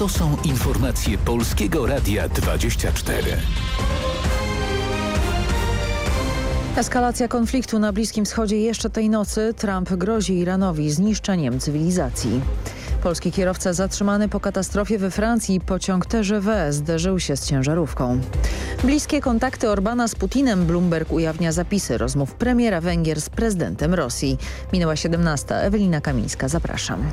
To są informacje Polskiego Radia 24. Eskalacja konfliktu na Bliskim Wschodzie jeszcze tej nocy. Trump grozi Iranowi zniszczeniem cywilizacji. Polski kierowca zatrzymany po katastrofie we Francji. Pociąg TGV zderzył się z ciężarówką. Bliskie kontakty Orbana z Putinem. Bloomberg ujawnia zapisy rozmów premiera Węgier z prezydentem Rosji. Minęła 17. Ewelina Kamińska. Zapraszam.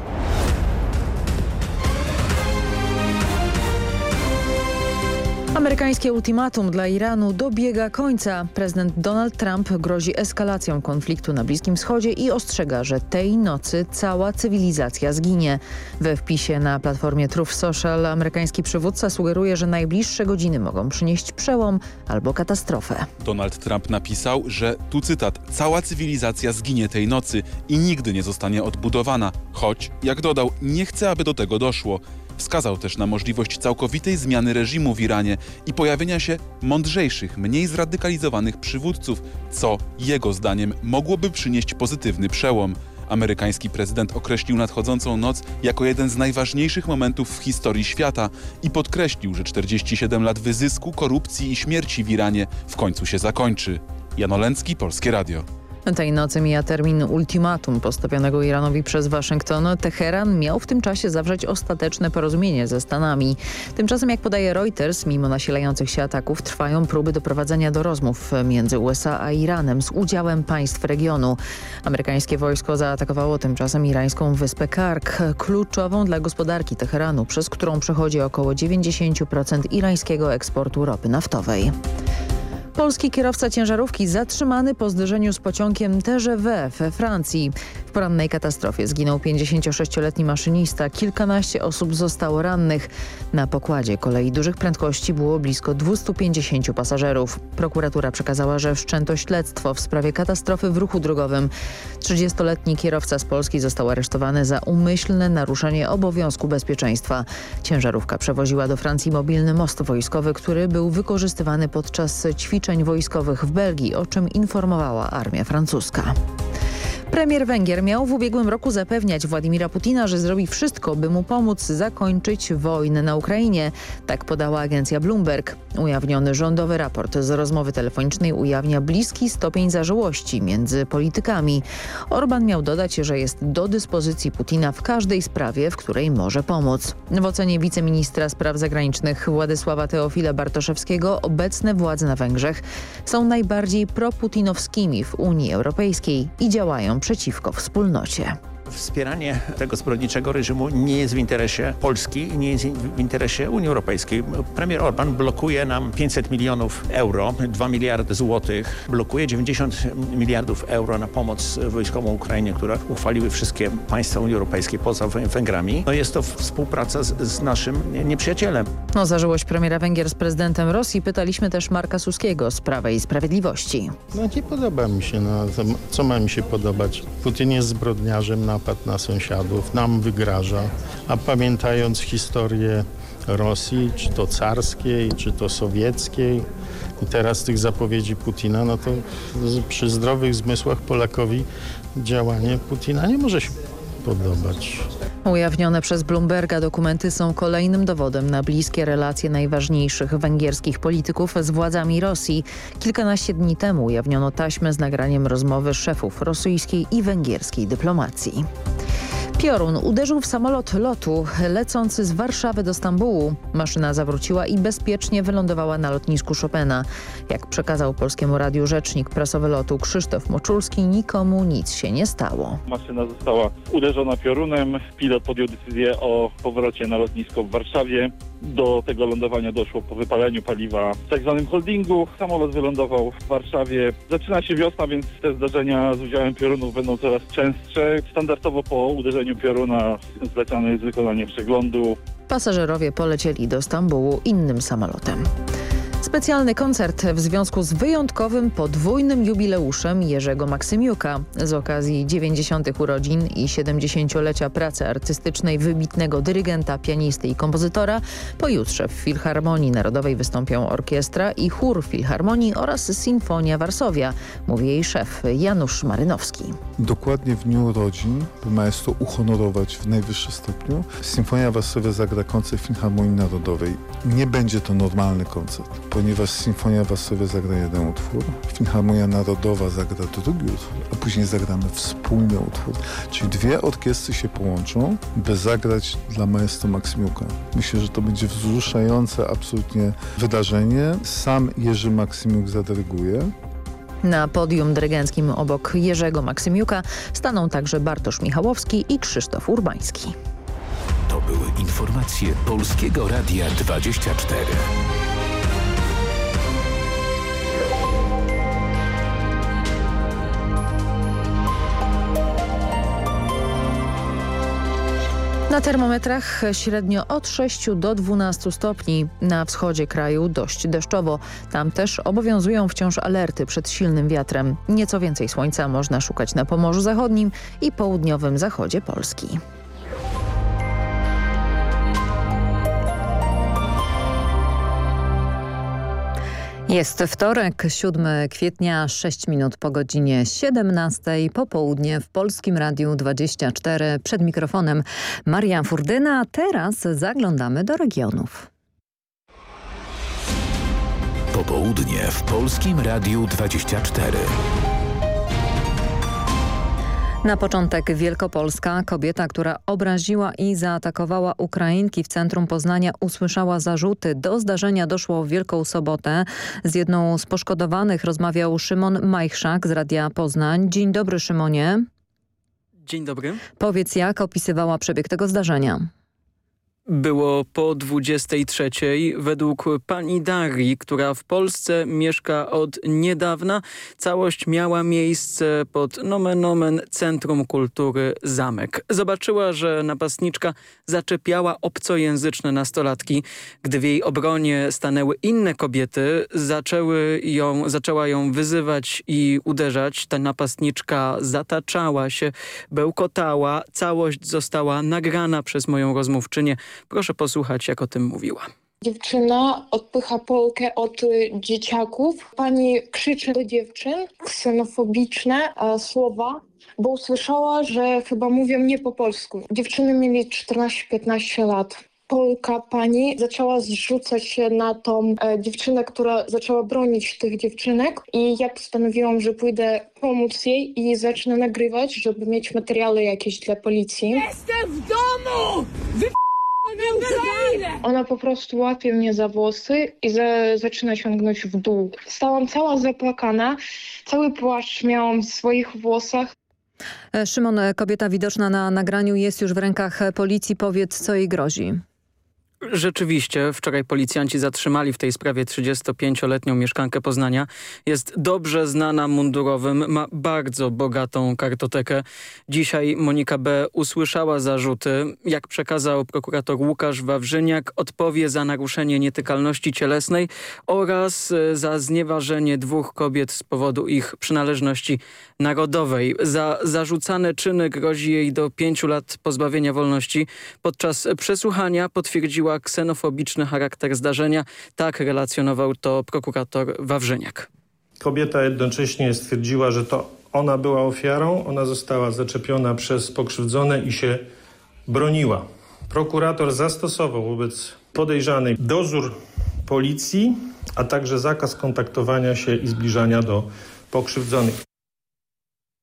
Amerykańskie ultimatum dla Iranu dobiega końca. Prezydent Donald Trump grozi eskalacją konfliktu na Bliskim Wschodzie i ostrzega, że tej nocy cała cywilizacja zginie. We wpisie na platformie Truth Social amerykański przywódca sugeruje, że najbliższe godziny mogą przynieść przełom albo katastrofę. Donald Trump napisał, że tu cytat, cała cywilizacja zginie tej nocy i nigdy nie zostanie odbudowana, choć, jak dodał, nie chce, aby do tego doszło. Wskazał też na możliwość całkowitej zmiany reżimu w Iranie i pojawienia się mądrzejszych, mniej zradykalizowanych przywódców, co jego zdaniem mogłoby przynieść pozytywny przełom. Amerykański prezydent określił nadchodzącą noc jako jeden z najważniejszych momentów w historii świata i podkreślił, że 47 lat wyzysku, korupcji i śmierci w Iranie w końcu się zakończy. Jan Olęcki, Polskie Radio. Tej nocy mija termin ultimatum postawionego Iranowi przez Waszyngton. Teheran miał w tym czasie zawrzeć ostateczne porozumienie ze Stanami. Tymczasem, jak podaje Reuters, mimo nasilających się ataków trwają próby doprowadzenia do rozmów między USA a Iranem z udziałem państw regionu. Amerykańskie wojsko zaatakowało tymczasem irańską wyspę Kark, kluczową dla gospodarki Teheranu, przez którą przechodzi około 90% irańskiego eksportu ropy naftowej. Polski kierowca ciężarówki zatrzymany po zderzeniu z pociągiem TGV we Francji. Porannej katastrofie zginął 56-letni maszynista, kilkanaście osób zostało rannych. Na pokładzie kolei dużych prędkości było blisko 250 pasażerów. Prokuratura przekazała, że wszczęto śledztwo w sprawie katastrofy w ruchu drogowym. 30-letni kierowca z Polski został aresztowany za umyślne naruszenie obowiązku bezpieczeństwa. Ciężarówka przewoziła do Francji mobilny most wojskowy, który był wykorzystywany podczas ćwiczeń wojskowych w Belgii, o czym informowała armia francuska. Premier Węgier miał w ubiegłym roku zapewniać Władimira Putina, że zrobi wszystko, by mu pomóc zakończyć wojnę na Ukrainie. Tak podała agencja Bloomberg. Ujawniony rządowy raport z rozmowy telefonicznej ujawnia bliski stopień zażyłości między politykami. Orban miał dodać, że jest do dyspozycji Putina w każdej sprawie, w której może pomóc. W ocenie wiceministra spraw zagranicznych Władysława Teofila Bartoszewskiego obecne władze na Węgrzech są najbardziej proputinowskimi w Unii Europejskiej i działają przeciwko wspólnocie. Wspieranie tego zbrodniczego reżimu nie jest w interesie Polski i nie jest w interesie Unii Europejskiej. Premier Orban blokuje nam 500 milionów euro, 2 miliardy złotych, blokuje 90 miliardów euro na pomoc wojskową Ukrainie, które uchwaliły wszystkie państwa Unii Europejskiej poza Węgrami. No jest to współpraca z, z naszym nieprzyjacielem. O zażyłość premiera Węgier z prezydentem Rosji pytaliśmy też Marka Suskiego z Prawa i Sprawiedliwości. No nie podoba mi się, no, co ma mi się podobać? Putin jest zbrodniarzem na napad na sąsiadów, nam wygraża. A pamiętając historię Rosji, czy to carskiej, czy to sowieckiej i teraz tych zapowiedzi Putina, no to przy zdrowych zmysłach Polakowi działanie Putina nie może się podobać. Ujawnione przez Bloomberga dokumenty są kolejnym dowodem na bliskie relacje najważniejszych węgierskich polityków z władzami Rosji. Kilkanaście dni temu ujawniono taśmę z nagraniem rozmowy szefów rosyjskiej i węgierskiej dyplomacji. Piorun uderzył w samolot lotu lecący z Warszawy do Stambułu. Maszyna zawróciła i bezpiecznie wylądowała na lotnisku Chopina. Jak przekazał Polskiemu Radiu rzecznik prasowy lotu Krzysztof Moczulski, nikomu nic się nie stało. Maszyna została uderzona piorunem. Pilot podjął decyzję o powrocie na lotnisko w Warszawie. Do tego lądowania doszło po wypaleniu paliwa w tak zwanym holdingu. Samolot wylądował w Warszawie. Zaczyna się wiosna, więc te zdarzenia z udziałem piorunów będą coraz częstsze. Standardowo po uderzeniu pioruna zlecane jest wykonanie przeglądu. Pasażerowie polecieli do Stambułu innym samolotem. Specjalny koncert w związku z wyjątkowym podwójnym jubileuszem Jerzego Maksymiuka. Z okazji 90. urodzin i 70-lecia pracy artystycznej wybitnego dyrygenta, pianisty i kompozytora pojutrze w Filharmonii Narodowej wystąpią orkiestra i chór Filharmonii oraz Sinfonia Warszawia, mówi jej szef Janusz Marynowski. Dokładnie w dniu urodzin, maestro uhonorować w najwyższym stopniu, Sinfonia Warszawia zagra koncert Filharmonii Narodowej. Nie będzie to normalny koncert, ponieważ Sinfonia Warszawia zagra jeden utwór, Filharmonia Narodowa zagra drugi utwór, a później zagramy wspólny utwór. Czyli dwie orkiestry się połączą, by zagrać dla maestro Maksymiuka. Myślę, że to będzie wzruszające absolutnie wydarzenie. Sam Jerzy Maksymiuk zadyryguje. Na podium dyrygenckim obok Jerzego Maksymiuka staną także Bartosz Michałowski i Krzysztof Urbański. To były informacje Polskiego Radia 24. Na termometrach średnio od 6 do 12 stopni. Na wschodzie kraju dość deszczowo. Tam też obowiązują wciąż alerty przed silnym wiatrem. Nieco więcej słońca można szukać na Pomorzu Zachodnim i południowym zachodzie Polski. Jest wtorek, 7 kwietnia, 6 minut po godzinie 17. Popołudnie w Polskim Radiu 24. Przed mikrofonem Maria Furdyna. Teraz zaglądamy do regionów. Popołudnie w Polskim Radiu 24. Na początek Wielkopolska kobieta, która obraziła i zaatakowała Ukrainki w centrum Poznania usłyszała zarzuty. Do zdarzenia doszło w Wielką Sobotę. Z jedną z poszkodowanych rozmawiał Szymon Majchrzak z Radia Poznań. Dzień dobry Szymonie. Dzień dobry. Powiedz jak opisywała przebieg tego zdarzenia. Było po 23. Według pani Darii, która w Polsce mieszka od niedawna, całość miała miejsce pod nomen omen Centrum Kultury Zamek. Zobaczyła, że napastniczka zaczepiała obcojęzyczne nastolatki. Gdy w jej obronie stanęły inne kobiety, zaczęły ją, zaczęła ją wyzywać i uderzać. Ta napastniczka zataczała się, bełkotała. Całość została nagrana przez moją rozmówczynię. Proszę posłuchać, jak o tym mówiła. Dziewczyna odpycha Polkę od y, dzieciaków. Pani krzyczy do dziewczyn ksenofobiczne e, słowa, bo usłyszała, że chyba mówią nie po polsku. Dziewczyny mieli 14-15 lat. Polka pani zaczęła zrzucać się na tą e, dziewczynę, która zaczęła bronić tych dziewczynek i ja postanowiłam, że pójdę pomóc jej i zacznę nagrywać, żeby mieć materiały jakieś dla policji. Jestem w domu! Wy ona po prostu łapie mnie za włosy i za, zaczyna ciągnąć w dół. Stałam cała zapłakana, cały płaszcz miałam w swoich włosach. E, Szymon, kobieta widoczna na nagraniu jest już w rękach policji. Powiedz, co jej grozi. Rzeczywiście, wczoraj policjanci zatrzymali w tej sprawie 35-letnią mieszkankę Poznania. Jest dobrze znana mundurowym, ma bardzo bogatą kartotekę. Dzisiaj Monika B. usłyszała zarzuty. Jak przekazał prokurator Łukasz Wawrzyniak, odpowie za naruszenie nietykalności cielesnej oraz e, za znieważenie dwóch kobiet z powodu ich przynależności narodowej. Za zarzucane czyny grozi jej do pięciu lat pozbawienia wolności. Podczas przesłuchania potwierdziła ksenofobiczny charakter zdarzenia. Tak relacjonował to prokurator Wawrzyniak. Kobieta jednocześnie stwierdziła, że to ona była ofiarą, ona została zaczepiona przez pokrzywdzone i się broniła. Prokurator zastosował wobec podejrzanej dozór policji, a także zakaz kontaktowania się i zbliżania do pokrzywdzonych.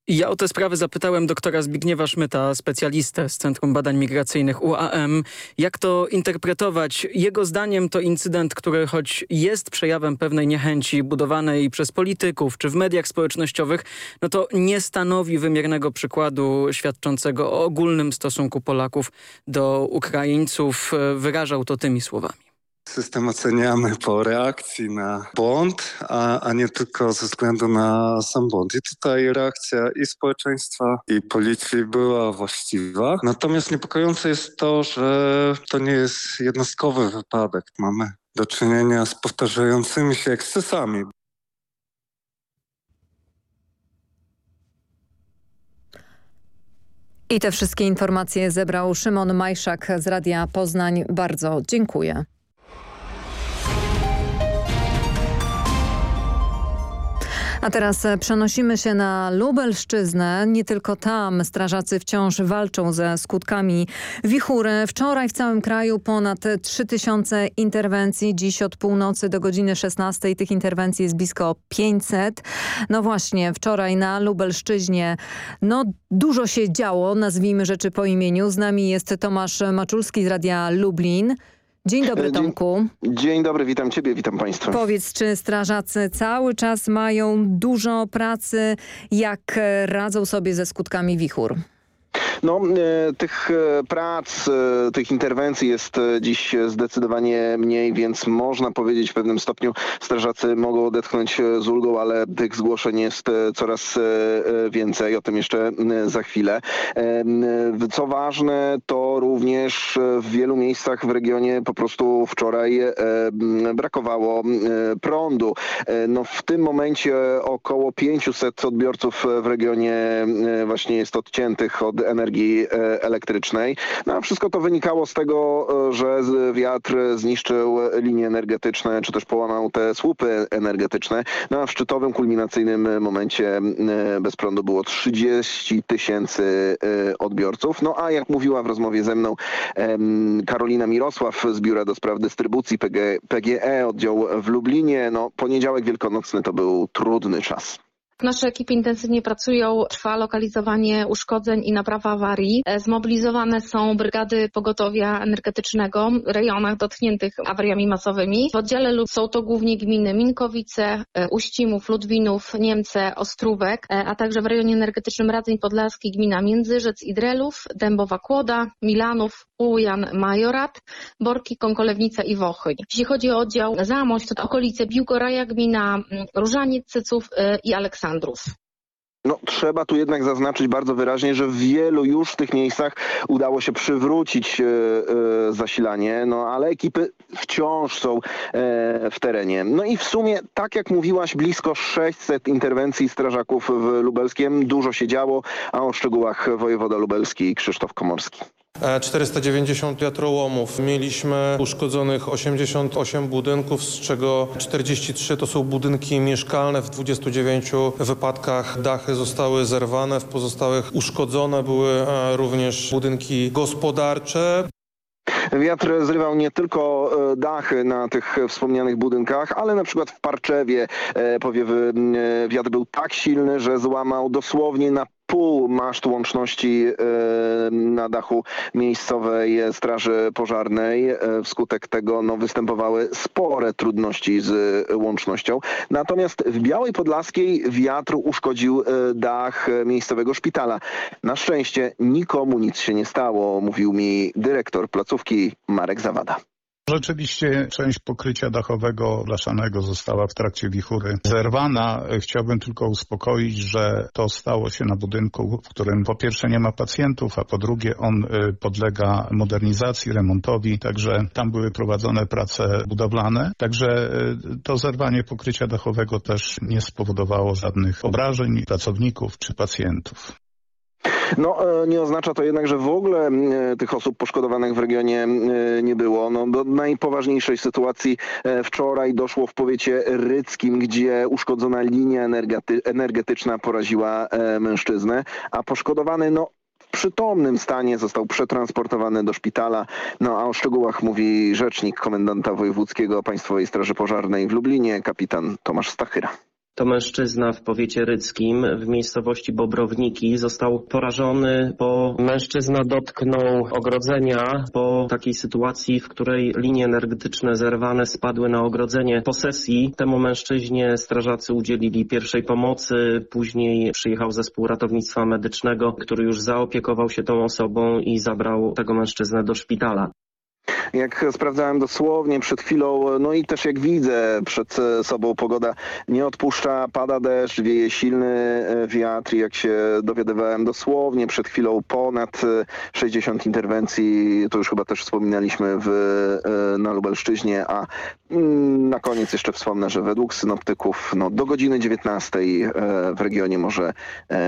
Ja o te sprawy zapytałem doktora Zbigniewa Szmyta, specjalistę z Centrum Badań Migracyjnych UAM. Jak to interpretować? Jego zdaniem to incydent, który choć jest przejawem pewnej niechęci budowanej przez polityków czy w mediach społecznościowych, no to nie stanowi wymiernego przykładu świadczącego o ogólnym stosunku Polaków do Ukraińców. Wyrażał to tymi słowami. System oceniamy po reakcji na błąd, a, a nie tylko ze względu na sam błąd. I tutaj reakcja i społeczeństwa, i policji była właściwa. Natomiast niepokojące jest to, że to nie jest jednostkowy wypadek. Mamy do czynienia z powtarzającymi się ekscesami. I te wszystkie informacje zebrał Szymon Majszak z Radia Poznań. Bardzo dziękuję. A teraz przenosimy się na Lubelszczyznę. Nie tylko tam strażacy wciąż walczą ze skutkami wichury. Wczoraj w całym kraju ponad 3000 interwencji. Dziś od północy do godziny 16 tych interwencji jest blisko 500. No właśnie, wczoraj na Lubelszczyźnie no dużo się działo, nazwijmy rzeczy po imieniu. Z nami jest Tomasz Maczulski z Radia Lublin. Dzień dobry Tomku. Dzień, dzień, dobry, witam ciebie, witam państwa. Powiedz, czy strażacy cały czas mają dużo pracy? Jak radzą sobie ze skutkami wichur? No, e, tych e, prac, e, tych interwencji jest dziś zdecydowanie mniej, więc można powiedzieć w pewnym stopniu strażacy mogą odetchnąć z ulgą, ale tych zgłoszeń jest coraz więcej, o tym jeszcze za chwilę. Co ważne, to również w wielu miejscach w regionie po prostu wczoraj brakowało prądu. No, w tym momencie około 500 odbiorców w regionie właśnie jest odciętych od energii e, elektrycznej. No, a wszystko to wynikało z tego, e, że wiatr zniszczył linie energetyczne, czy też połamał te słupy energetyczne. No, a w szczytowym, kulminacyjnym momencie e, bez prądu było 30 tysięcy odbiorców. No a jak mówiła w rozmowie ze mną Karolina Mirosław z Biura do Spraw Dystrybucji PGE, oddział w Lublinie, no poniedziałek wielkanocny to był trudny czas. Nasze ekipy intensywnie pracują, trwa lokalizowanie uszkodzeń i naprawa awarii. E, zmobilizowane są brygady pogotowia energetycznego w rejonach dotkniętych awariami masowymi. W oddziale lub są to głównie gminy Minkowice, e, Uścimów, Ludwinów, Niemce, Ostrówek, e, a także w rejonie energetycznym Radzeń Podlaski gmina Międzyrzec i Drelów, Dębowa Kłoda, Milanów, Ujan, Majorat, Borki, Konkolewnica i Wochyń. Jeśli chodzi o oddział Zamość, to okolice Biłgoraja, gmina mm, Różaniec, Cyców i Aleksandrów. No, trzeba tu jednak zaznaczyć bardzo wyraźnie, że w wielu już tych miejscach udało się przywrócić e, e, zasilanie, no ale ekipy wciąż są e, w terenie. No i w sumie, tak jak mówiłaś, blisko 600 interwencji strażaków w Lubelskiem. Dużo się działo, a o szczegółach wojewoda lubelski Krzysztof Komorski. 490 wiatrołomów. Mieliśmy uszkodzonych 88 budynków, z czego 43 to są budynki mieszkalne. W 29 wypadkach dachy zostały zerwane, w pozostałych uszkodzone były e, również budynki gospodarcze. Wiatr zrywał nie tylko e, dachy na tych wspomnianych budynkach, ale na przykład w Parczewie e, powiewy wiatr był tak silny, że złamał dosłownie na pół maszt łączności e, na dachu miejscowej Straży Pożarnej. E, wskutek tego no, występowały spore trudności z łącznością. Natomiast w Białej Podlaskiej wiatr uszkodził e, dach miejscowego szpitala. Na szczęście nikomu nic się nie stało, mówił mi dyrektor placówki Marek Zawada. Rzeczywiście część pokrycia dachowego blaszanego została w trakcie wichury zerwana. Chciałbym tylko uspokoić, że to stało się na budynku, w którym po pierwsze nie ma pacjentów, a po drugie on y, podlega modernizacji, remontowi, także tam były prowadzone prace budowlane. Także y, to zerwanie pokrycia dachowego też nie spowodowało żadnych obrażeń pracowników czy pacjentów. No e, nie oznacza to jednak, że w ogóle e, tych osób poszkodowanych w regionie e, nie było. No, do najpoważniejszej sytuacji wczoraj doszło w powiecie ryckim, gdzie uszkodzona linia energety energetyczna poraziła mężczyznę, a poszkodowany no w przytomnym stanie został przetransportowany do szpitala. No a o szczegółach mówi rzecznik komendanta wojewódzkiego Państwowej Straży Pożarnej w Lublinie, kapitan Tomasz Stachyra. To mężczyzna w powiecie ryckim w miejscowości Bobrowniki został porażony, bo mężczyzna dotknął ogrodzenia po takiej sytuacji, w której linie energetyczne zerwane spadły na ogrodzenie posesji. Temu mężczyźnie strażacy udzielili pierwszej pomocy, później przyjechał zespół ratownictwa medycznego, który już zaopiekował się tą osobą i zabrał tego mężczyznę do szpitala. Jak sprawdzałem dosłownie przed chwilą, no i też jak widzę przed sobą pogoda nie odpuszcza, pada deszcz, wieje silny wiatr. I jak się dowiadywałem dosłownie przed chwilą ponad 60 interwencji, to już chyba też wspominaliśmy w, na Lubelszczyźnie, a na koniec jeszcze wspomnę, że według synoptyków no, do godziny 19 w regionie może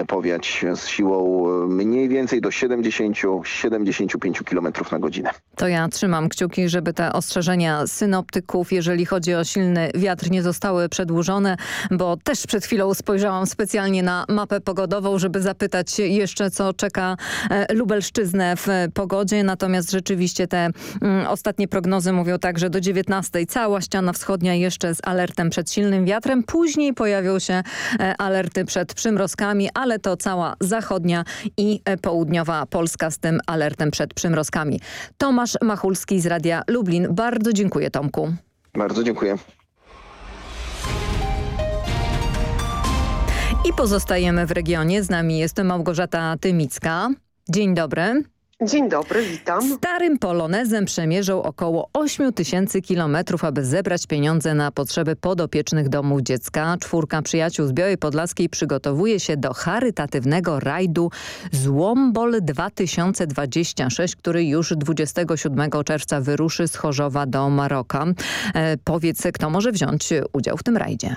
powiać z siłą mniej więcej do 70-75 km na godzinę. To ja trzymam kciuki, żeby te ostrzeżenia synoptyków, jeżeli chodzi o silny wiatr, nie zostały przedłużone, bo też przed chwilą spojrzałam specjalnie na mapę pogodową, żeby zapytać jeszcze, co czeka e, Lubelszczyznę w pogodzie. Natomiast rzeczywiście te mm, ostatnie prognozy mówią tak, że do 19 cała ściana wschodnia jeszcze z alertem przed silnym wiatrem. Później pojawią się e, alerty przed przymrozkami, ale to cała zachodnia i e, południowa Polska z tym alertem przed przymrozkami. Tomasz Machulski z Radia Lublin. Bardzo dziękuję Tomku. Bardzo dziękuję. I pozostajemy w regionie. Z nami jest Małgorzata Tymicka. Dzień dobry. Dzień dobry, witam. Starym polonezem przemierzał około 8 tysięcy kilometrów, aby zebrać pieniądze na potrzeby podopiecznych domów dziecka. Czwórka przyjaciół z Białej Podlaskiej przygotowuje się do charytatywnego rajdu Złombol 2026, który już 27 czerwca wyruszy z Chorzowa do Maroka. E, powiedz, kto może wziąć udział w tym rajdzie?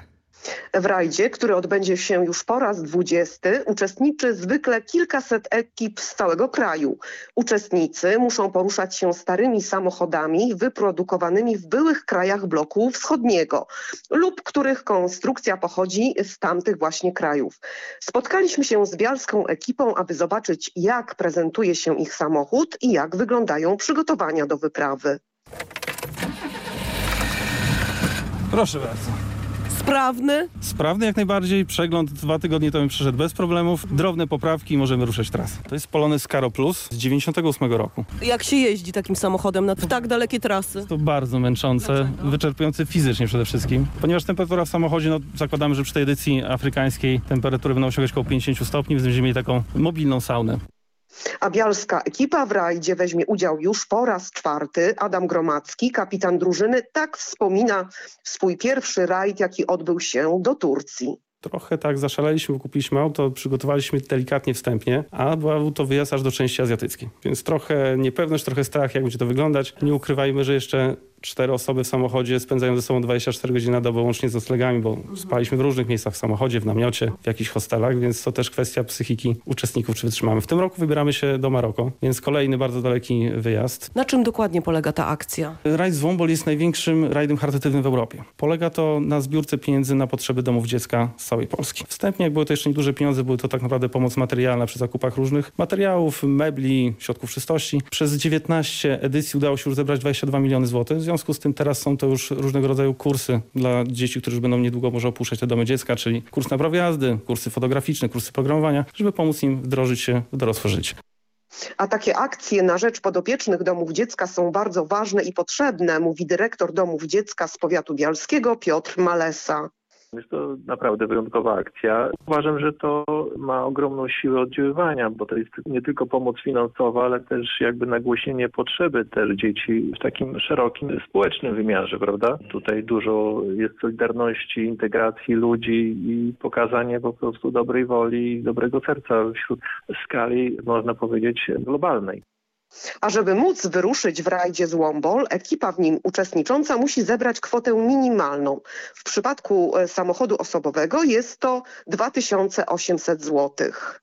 W rajdzie, który odbędzie się już po raz 20, uczestniczy zwykle kilkaset ekip z całego kraju. Uczestnicy muszą poruszać się starymi samochodami wyprodukowanymi w byłych krajach bloku wschodniego lub których konstrukcja pochodzi z tamtych właśnie krajów. Spotkaliśmy się z bialską ekipą, aby zobaczyć jak prezentuje się ich samochód i jak wyglądają przygotowania do wyprawy. Proszę bardzo. Sprawny? Sprawny jak najbardziej. Przegląd dwa tygodnie temu przyszedł bez problemów. Drobne poprawki i możemy ruszać trasę. To jest Polonez Caro Plus z 98 roku. Jak się jeździ takim samochodem na tak dalekie trasy? To bardzo męczące, Dlaczego? wyczerpujące fizycznie przede wszystkim. Ponieważ temperatura w samochodzie, no zakładamy, że przy tej edycji afrykańskiej temperatury będą osiągać około 50 stopni, więc będziemy mieli taką mobilną saunę. A bialska ekipa w rajdzie weźmie udział już po raz czwarty. Adam Gromacki, kapitan drużyny, tak wspomina swój pierwszy rajd, jaki odbył się do Turcji. Trochę tak zaszaleliśmy, kupiliśmy auto, przygotowaliśmy delikatnie wstępnie, a był to wyjazd aż do części azjatyckiej. Więc trochę niepewność, trochę strach, jak będzie to wyglądać. Nie ukrywajmy, że jeszcze cztery osoby w samochodzie spędzają ze sobą 24 godziny na dobę łącznie z noclegami, bo spaliśmy w różnych miejscach w samochodzie, w namiocie, w jakichś hostelach, więc to też kwestia psychiki uczestników, czy wytrzymamy. W tym roku wybieramy się do Maroko, więc kolejny bardzo daleki wyjazd. Na czym dokładnie polega ta akcja? Rajd z Wombol jest największym rajdem charytatywnym w Europie. Polega to na zbiórce pieniędzy na potrzeby domów dziecka z całej Polski. Wstępnie, jak były to jeszcze nieduże pieniądze, były to tak naprawdę pomoc materialna przy zakupach różnych materiałów, mebli, środków czystości. Przez 19 edycji udało się już zebrać 22 miliony złotych związku z tym teraz są to już różnego rodzaju kursy dla dzieci, które już będą niedługo może opuszczać te domy dziecka, czyli kurs na prawo jazdy, kursy fotograficzne, kursy programowania, żeby pomóc im wdrożyć się w dorosłe życie. A takie akcje na rzecz podopiecznych domów dziecka są bardzo ważne i potrzebne, mówi dyrektor domów dziecka z powiatu bialskiego Piotr Malesa. Jest to naprawdę wyjątkowa akcja. Uważam, że to ma ogromną siłę oddziaływania, bo to jest nie tylko pomoc finansowa, ale też jakby nagłośnienie potrzeby też dzieci w takim szerokim społecznym wymiarze, prawda? Tutaj dużo jest solidarności, integracji ludzi i pokazanie po prostu dobrej woli i dobrego serca wśród skali, można powiedzieć, globalnej. A żeby móc wyruszyć w rajdzie z Wombol, ekipa w nim uczestnicząca musi zebrać kwotę minimalną. W przypadku e, samochodu osobowego jest to 2800 złotych.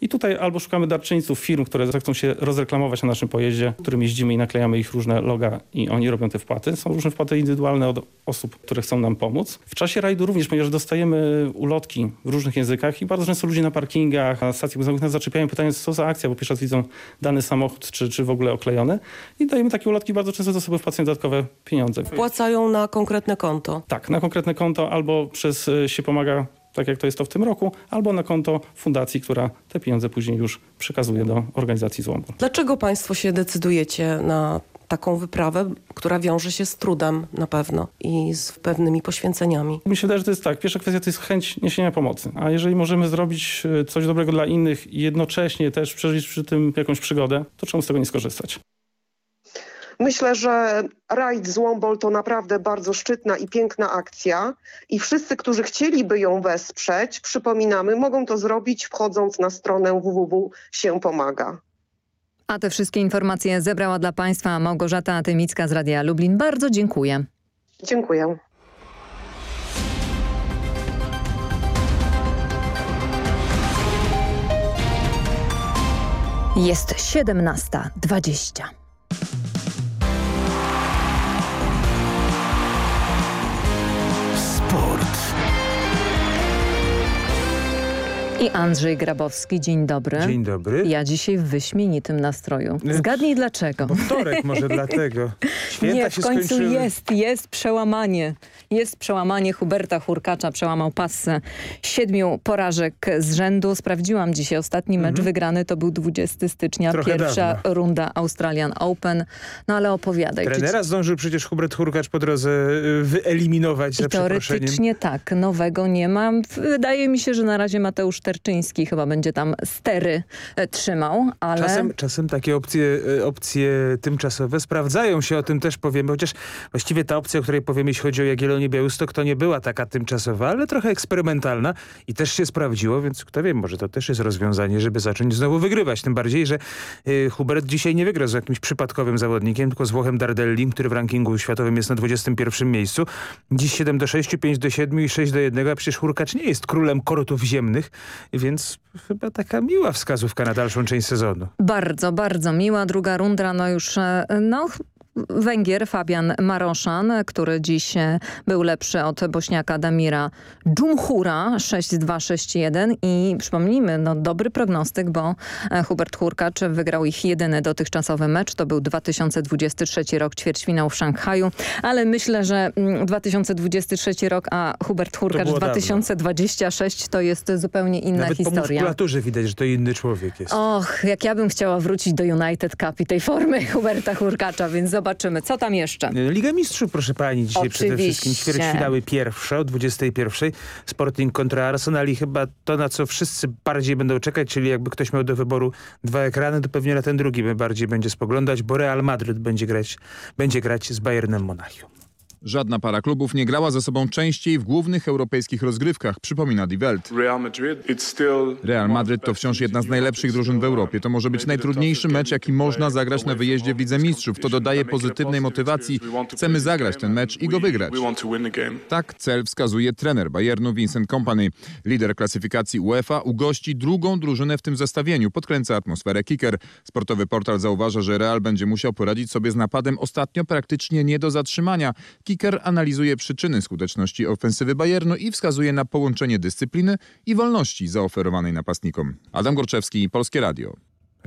I tutaj albo szukamy darczyńców firm, które zechcą się rozreklamować na naszym pojeździe, którym jeździmy i naklejamy ich różne loga i oni robią te wpłaty. Są różne wpłaty indywidualne od osób, które chcą nam pomóc. W czasie rajdu również, ponieważ dostajemy ulotki w różnych językach i bardzo często ludzie na parkingach, na stacjach benzynowych nas zaczepiają pytając, co za akcja, bo pierwszy raz widzą dany samochód, czy, czy w ogóle oklejony. I dajemy takie ulotki bardzo często do osoby wpłacają dodatkowe pieniądze. Wpłacają na konkretne konto? Tak, na konkretne konto albo przez e, się pomaga tak jak to jest to w tym roku, albo na konto fundacji, która te pieniądze później już przekazuje do organizacji złomu. Dlaczego Państwo się decydujecie na taką wyprawę, która wiąże się z trudem na pewno i z pewnymi poświęceniami. Mi się wydaje, że to jest tak. Pierwsza kwestia to jest chęć niesienia pomocy. A jeżeli możemy zrobić e, coś dobrego dla innych i jednocześnie też przeżyć przy tym jakąś przygodę, to czemu z tego nie skorzystać? Myślę, że rajd z Wombol to naprawdę bardzo szczytna i piękna akcja i wszyscy, którzy chcieliby ją wesprzeć, przypominamy, mogą to zrobić wchodząc na stronę www się pomaga. A te wszystkie informacje zebrała dla Państwa Małgorzata Tymicka z Radia Lublin. Bardzo dziękuję. Dziękuję. Jest 17.20. I Andrzej Grabowski, dzień dobry. Dzień dobry. Ja dzisiaj w wyśmienitym nastroju. Zgadnij dlaczego. Bo wtorek może dlatego. Święta Nie, w końcu skończyły. jest, jest przełamanie. Jest przełamanie Huberta Hurkacza, przełamał passę siedmiu porażek z rzędu. Sprawdziłam dzisiaj ostatni mecz wygrany, to był 20 stycznia, Mhm. Trochę pierwsza dawno. runda Australian Open. No ale opowiadaj. czy- Trenera zdążył przecież Hubert Hurkacz po drodze y, wyeliminować za I przeproszeniem. teoretycznie tak, nowego nie ma. Wydaje mi się, że na razie Mateusz Terczyński chyba będzie tam stery e, trzymał, ale... Czasem, czasem takie opcje, y, opcje tymczasowe sprawdzają się, o tym też powiemy, chociaż właściwie ta opcja, o której powiemy, jeśli chodzi o Jagiellonię Białystok, to nie była taka tymczasowa, ale trochę eksperymentalna i też się sprawdziło, więc kto wie, może to też jest rozwiązanie, żeby zacząć znowu wygrywać. Tym bardziej, że y, Hubert dzisiaj nie wygrał z jakimś przypadkowym zawodnikiem, tylko z Włochem Dardellim, który w rankingu światowym jest na 21 miejscu. Dziś 7 do 6, 5 do 7 i 6 do 1, a przecież Hurkacz nie jest królem kortów ziemnych, więc chyba taka miła wskazówka na dalszą część sezonu. Bardzo, bardzo miła. Druga runda, no już, e, no... Węgier Fabian Maroszan, który dziś e, był lepszy od Bośniaka Damira Dżumhura 6-2-6-1 i przypomnijmy, no dobry prognostyk, bo e, Hubert Hurkacz wygrał ich jedyny dotychczasowy mecz. To był 2023 rok, ćwierćfinał w Szanghaju, ale myślę, że mm, 2023 rok, a Hubert Hurkacz było dawno. 2026 to jest zupełnie inna Nawet po historia. muskulaturze widać, że to inny człowiek jest. Och, jak ja bym chciała wrócić do United Cup i tej formy Huberta Hurkacza, więc zobaczymy. Co tam jeszcze? Liga Mistrzów, proszę pani, dzisiaj przede Oczywiście. wszystkim. Ćwierćfinały pierwsze o 21. Sporting kontra Arsenal i chyba to, na co wszyscy bardziej będą czekać, czyli jakby ktoś miał do wyboru dwa ekrany, to pewnie na ten drugi bardziej będzie spoglądać, bo Real Madryt będzie grać, będzie grać z Bayernem Monachium. Żadna para klubów nie grała ze sobą częściej w głównych europejskich rozgrywkach, przypomina Die Welt. Real Madryt to wciąż jedna z najlepszych drużyn w Europie. To może być najtrudniejszy mecz, jaki można zagrać na wyjeździe w Lidze Mistrzów. To dodaje pozytywnej motywacji. Chcemy zagrać ten mecz i go wygrać. Tak cel wskazuje trener Bayernu Vincent Kompany. Lider klasyfikacji UEFA ugości drugą drużynę w tym zestawieniu. Podkręca atmosferę kicker. Sportowy portal zauważa, że Real będzie musiał poradzić sobie z napadem ostatnio praktycznie nie do zatrzymania. Kicker analizuje przyczyny skuteczności ofensywy Bayernu i wskazuje na połączenie dyscypliny i wolności zaoferowanej napastnikom. Adam Gorczewski, Polskie Radio.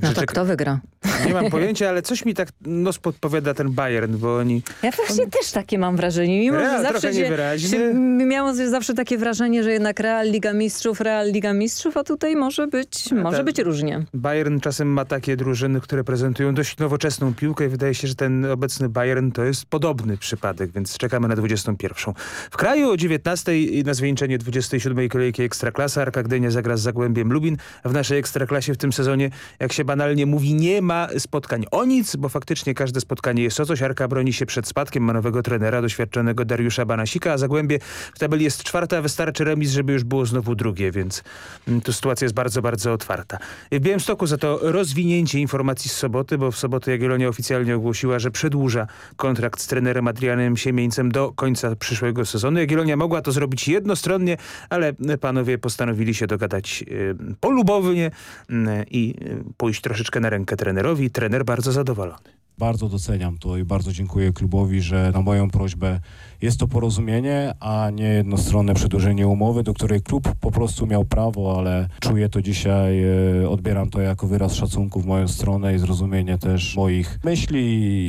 No to kto wygra? Nie mam pojęcia, ale coś mi tak nos podpowiada ten Bayern, bo oni... Ja właśnie też takie mam wrażenie. Mimo, Real że zawsze się, się miało zawsze takie wrażenie, że jednak Real Liga Mistrzów, Real Liga Mistrzów, a tutaj może być, może być różnie. Bayern czasem ma takie drużyny, które prezentują dość nowoczesną piłkę i wydaje się, że ten obecny Bayern to jest podobny przypadek, więc czekamy na 21. W kraju o 19 na zwieńczenie 27 kolejki Ekstraklasa Arka Gdynia zagra z Zagłębiem Lubin. W naszej Ekstraklasie w tym sezonie, jak się banalnie mówi, nie ma spotkań o nic, bo faktycznie każde spotkanie jest o coś. Arka broni się przed spadkiem, ma nowego trenera, doświadczonego Dariusza Banasika, a Zagłębie w tabeli jest czwarta, wystarczy remis, żeby już było znowu drugie, więc mm, tu sytuacja jest bardzo, bardzo otwarta. W Białymstoku za to rozwinięcie informacji z soboty, bo w sobotę Jagiellonia oficjalnie ogłosiła, że przedłuża kontrakt z trenerem Adrianem Siemieńcem do końca przyszłego sezonu. Jagiellonia mogła to zrobić jednostronnie, ale panowie postanowili się dogadać y, polubownie y, i y, pójść troszeczkę na rękę trenerowi. Trener bardzo zadowolony. Bardzo doceniam to i bardzo dziękuję klubowi, że na moją prośbę jest to porozumienie, a nie jednostronne przedłużenie umowy, do której klub po prostu miał prawo, ale czuję to dzisiaj, e, odbieram to jako wyraz szacunku w moją stronę i zrozumienie też moich myśli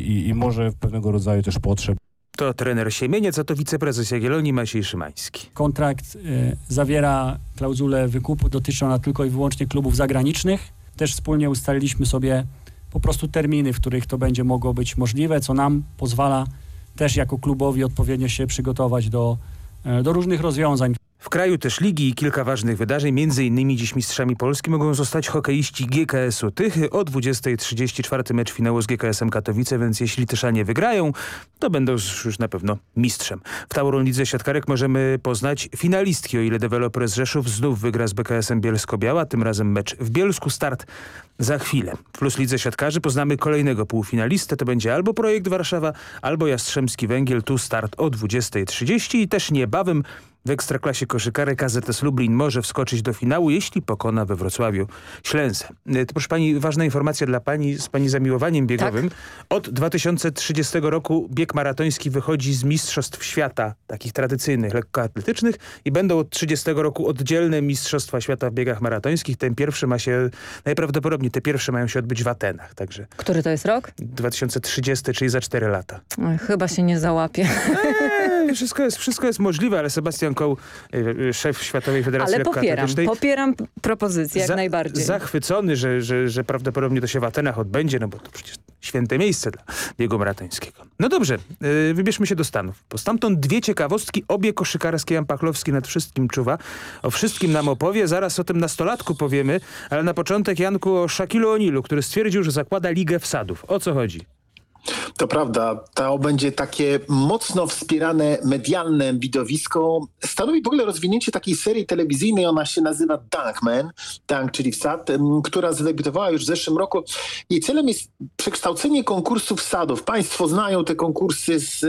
i, i może pewnego rodzaju też potrzeb. To trener Siemieniec, a to wiceprezes Jagiellonii Maciej Szymański. Kontrakt y, zawiera klauzulę wykupu, dotyczą ona tylko i wyłącznie klubów zagranicznych. Też wspólnie ustaliliśmy sobie po prostu terminy, w których to będzie mogło być możliwe, co nam pozwala też jako klubowi odpowiednio się przygotować do, y, do różnych rozwiązań. W kraju też ligi i kilka ważnych wydarzeń. Innymi dziś mistrzami Polski mogą zostać hokeiści GKS-u Tychy. O 20.34 mecz finału z GKS-em Katowice, więc jeśli Tyszanie wygrają, to będą już na pewno mistrzem. W Tauron Lidze Siatkarek możemy poznać finalistki, o ile deweloper z Rzeszów znów wygra z BKS-em Bielsko-Biała. Tym razem mecz w Bielsku. Start za chwilę. W Plus Lidze Siatkarzy poznamy kolejnego półfinalistę. To będzie albo Projekt Warszawa, albo Jastrzębski Węgiel. Tu start o 20.30 i też niebawem w Ekstraklasie koszykarek KZS Lublin może wskoczyć do finału, jeśli pokona we Wrocławiu Ślęsę. E, to proszę pani, ważna informacja dla pani z pani zamiłowaniem biegowym. Tak? Od 2030 roku bieg maratoński wychodzi z Mistrzostw Świata, takich tradycyjnych, lekkoatletycznych i będą od 30 roku oddzielne Mistrzostwa Świata w biegach maratońskich. Ten pierwszy ma się, najprawdopodobniej te pierwsze mają się odbyć w Atenach. Także Który to jest rok? 2030, czyli za 4 lata. Chyba się nie załapie. Eee, wszystko, jest, wszystko jest możliwe, ale Sebastian Koł, e, szef Światowej Federacji Ale popieram, popieram propozycję jak za, najbardziej. Zachwycony, że, że, że prawdopodobnie to się w Atenach odbędzie, no bo to przecież święte miejsce dla biegu maratońskiego. No dobrze, yy, wybierzmy się do Stanów. Bo stamtąd dwie ciekawostki, obie koszykarskie. Jan Pachlowski nad wszystkim czuwa. O wszystkim nam opowie, zaraz o tym nastolatku powiemy, ale na początek Janku o Shaquilu O'Nealu, który stwierdził, że zakłada Ligę Wsadów. O co chodzi? To prawda, to będzie takie mocno wspierane medialne widowisko. Stanowi w ogóle rozwinięcie takiej serii telewizyjnej, ona się nazywa Dunkman, Dunk, czyli wsad, która zadebiutowała już w zeszłym roku. Jej celem jest przekształcenie konkursów wsadów. Państwo znają te konkursy z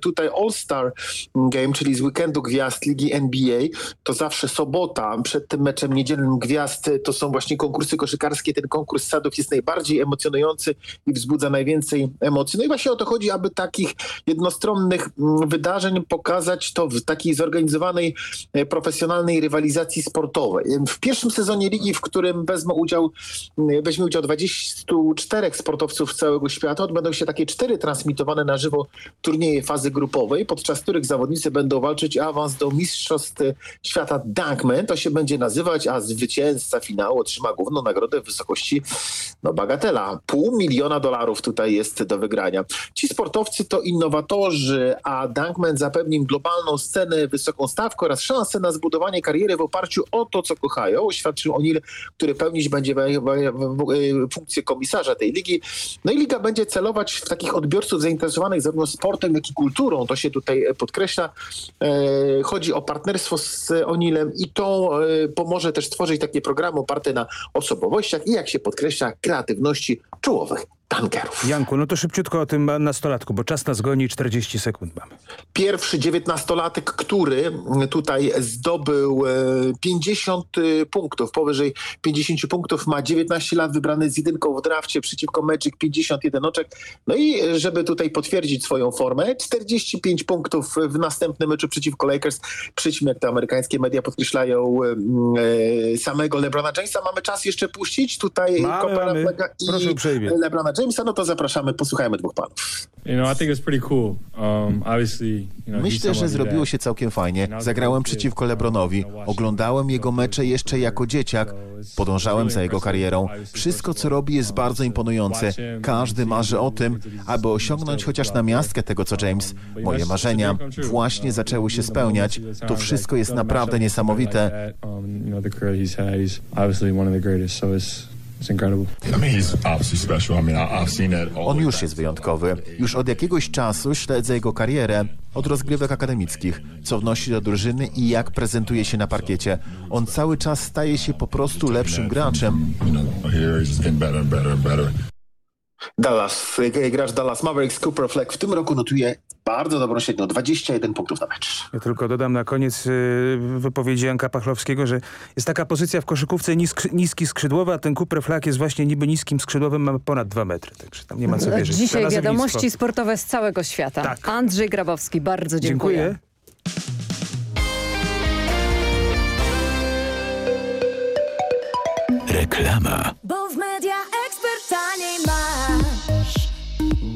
tutaj All-Star Game, czyli z weekendu gwiazd Ligi NBA. To zawsze sobota, przed tym meczem niedzielnym gwiazd, to są właśnie konkursy koszykarskie. Ten konkurs wsadów jest najbardziej emocjonujący i wzbudza najwięcej emocji. No i właśnie o to chodzi, aby takich jednostronnych mm, wydarzeń pokazać to w takiej zorganizowanej, e, profesjonalnej rywalizacji sportowej. W pierwszym sezonie ligi, w którym wezmą udział, mm, weźmie udział 24 sportowców z całego świata, odbędą się takie cztery transmitowane na żywo turnieje fazy grupowej, podczas których zawodnicy będą walczyć o awans do Mistrzostw Świata Dunkman. To się będzie nazywać, a zwycięzca finału otrzyma główną nagrodę w wysokości no, bagatela. Pół miliona dolarów tutaj jest do wygrania. Ci sportowcy to innowatorzy, a Dunkman zapewni im globalną scenę, wysoką stawkę oraz szansę na zbudowanie kariery w oparciu o to, co kochają. Oświadczył O'Neill, który pełnić będzie funkcję komisarza tej ligi. No i liga będzie celować w takich odbiorców zainteresowanych zarówno sportem, jak i kulturą. To się tutaj podkreśla. E, chodzi o partnerstwo z O'Neillem i to e, pomoże też tworzyć takie programy oparte na osobowościach i jak się podkreśla kreatywności czołowych tankerów. Janku, no to szybciutko o tym nastolatku, bo czas nas goni 40 sekund mamy. Pierwszy dziewiętnastolatek, który tutaj zdobył 50 e, e, punktów, powyżej 50 punktów, ma 19 lat, wybrany z jedynką w drafcie przeciwko Magic 51 oczek. No i żeby tutaj potwierdzić swoją formę, 45 punktów w następnym meczu przeciwko Lakers. Przy czym, jak te amerykańskie media podkreślają, e, samego LeBrona Jamesa. Mamy czas jeszcze puścić tutaj mamy, mamy. i Proszę uprzejmie. LeBrona Jamesa, no to zapraszamy, posłuchajmy dwóch panów. Um, Myślę, że zrobiło się całkiem fajnie. Zagrałem przeciwko LeBronowi, oglądałem jego mecze jeszcze jako dzieciak, podążałem za jego karierą. Wszystko, co robi jest bardzo imponujące. Każdy marzy o tym, aby osiągnąć chociaż na miastkę tego, co James. Moje marzenia właśnie zaczęły się spełniać. To wszystko jest naprawdę niesamowite. On już jest wyjątkowy. Już od jakiegoś czasu śledzę jego karierę, od rozgrywek akademickich, co wnosi do drużyny i jak prezentuje się na parkiecie. On cały czas staje się po prostu lepszym graczem. Dallas, gracz Dallas Mavericks, Cooper Fleck w tym roku notuje bardzo dobrą średnią, 21 punktów na mecz. Ja tylko dodam na koniec y, wypowiedzi Janka Pachlowskiego, że jest taka pozycja w koszykówce nisk, niski skrzydłowy, a ten Cooper Fleck jest właśnie niby niskim skrzydłowym, ma ponad 2 metry, także tam nie ma co wierzyć. Dzisiaj wiadomości sportowe z całego świata. Tak. Andrzej Grabowski, bardzo dziękuję. dziękuję. Reklama. Bo w media ekspert taniej masz.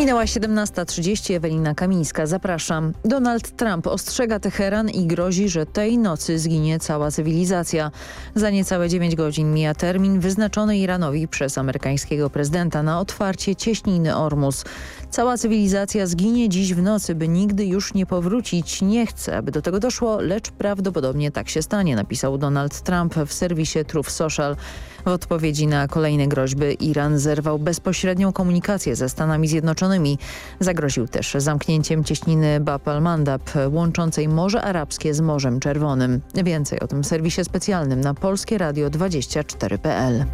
Minęła 17.30, Ewelina Kamińska. Zapraszam. Donald Trump ostrzega Teheran i grozi, że tej nocy zginie cała cywilizacja. Za niecałe 9 godzin mija termin wyznaczony Iranowi przez amerykańskiego prezydenta na otwarcie cieśniny Ormus. Cała cywilizacja zginie dziś w nocy, by nigdy już nie powrócić. Nie chce, aby do tego doszło, lecz prawdopodobnie tak się stanie, napisał Donald Trump w serwisie Truth Social. W odpowiedzi na kolejne groźby Iran zerwał bezpośrednią komunikację ze Stanami Zjednoczonymi. Zagroził też zamknięciem cieśniny Bab al-Mandab łączącej Morze Arabskie z Morzem Czerwonym. Więcej o tym serwisie specjalnym na Polskie Radio 24.pl.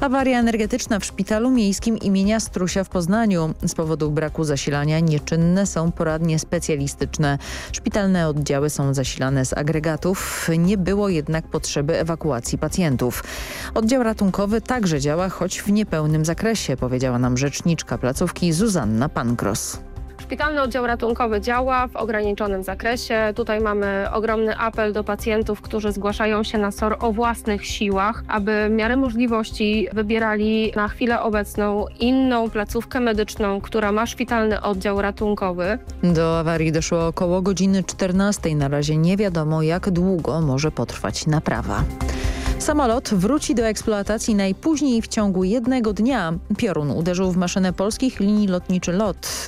Awaria energetyczna w szpitalu miejskim imienia Strusia w Poznaniu. Z powodu braku zasilania nieczynne są poradnie specjalistyczne. Szpitalne oddziały są zasilane z agregatów. Nie było jednak potrzeby ewakuacji pacjentów. Oddział ratunkowy także działa, choć w niepełnym zakresie, powiedziała nam rzeczniczka placówki Zuzanna Pankros. Szpitalny oddział ratunkowy działa w ograniczonym zakresie. Tutaj mamy ogromny apel do pacjentów, którzy zgłaszają się na SOR o własnych siłach, aby w miarę możliwości wybierali na chwilę obecną inną placówkę medyczną, która ma szpitalny oddział ratunkowy. Do awarii doszło około godziny 14. Na razie nie wiadomo, jak długo może potrwać naprawa. Samolot wróci do eksploatacji najpóźniej w ciągu jednego dnia. Piorun uderzył w maszynę polskich linii lotniczy LOT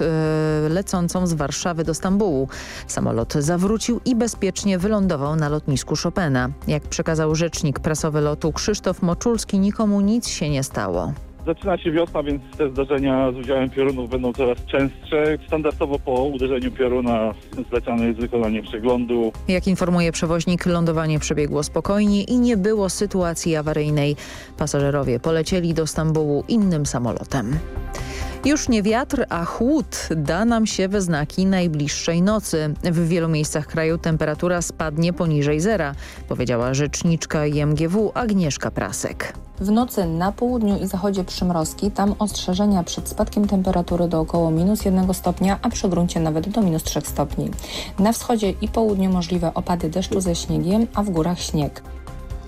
yy, lecącą z Warszawy do Stambułu. Samolot zawrócił i bezpiecznie wylądował na lotnisku Chopina. Jak przekazał rzecznik prasowy lotu Krzysztof Moczulski, nikomu nic się nie stało. Zaczyna się wiosna, więc te zdarzenia z udziałem piorunów będą coraz częstsze. Standardowo po uderzeniu pioruna zlecane jest wykonanie przeglądu. Jak informuje przewoźnik, lądowanie przebiegło spokojnie i nie było sytuacji awaryjnej. Pasażerowie polecieli do Stambułu innym samolotem. Już nie wiatr, a chłód da nam się we znaki najbliższej nocy. W wielu miejscach kraju temperatura spadnie poniżej zera, powiedziała rzeczniczka IMGW Agnieszka Prasek. W nocy na południu i zachodzie przymrozki, tam ostrzeżenia przed spadkiem temperatury do około minus 1 stopnia, a przy gruncie nawet do minus 3 stopni. Na wschodzie i południu możliwe opady deszczu ze śniegiem, a w górach śnieg.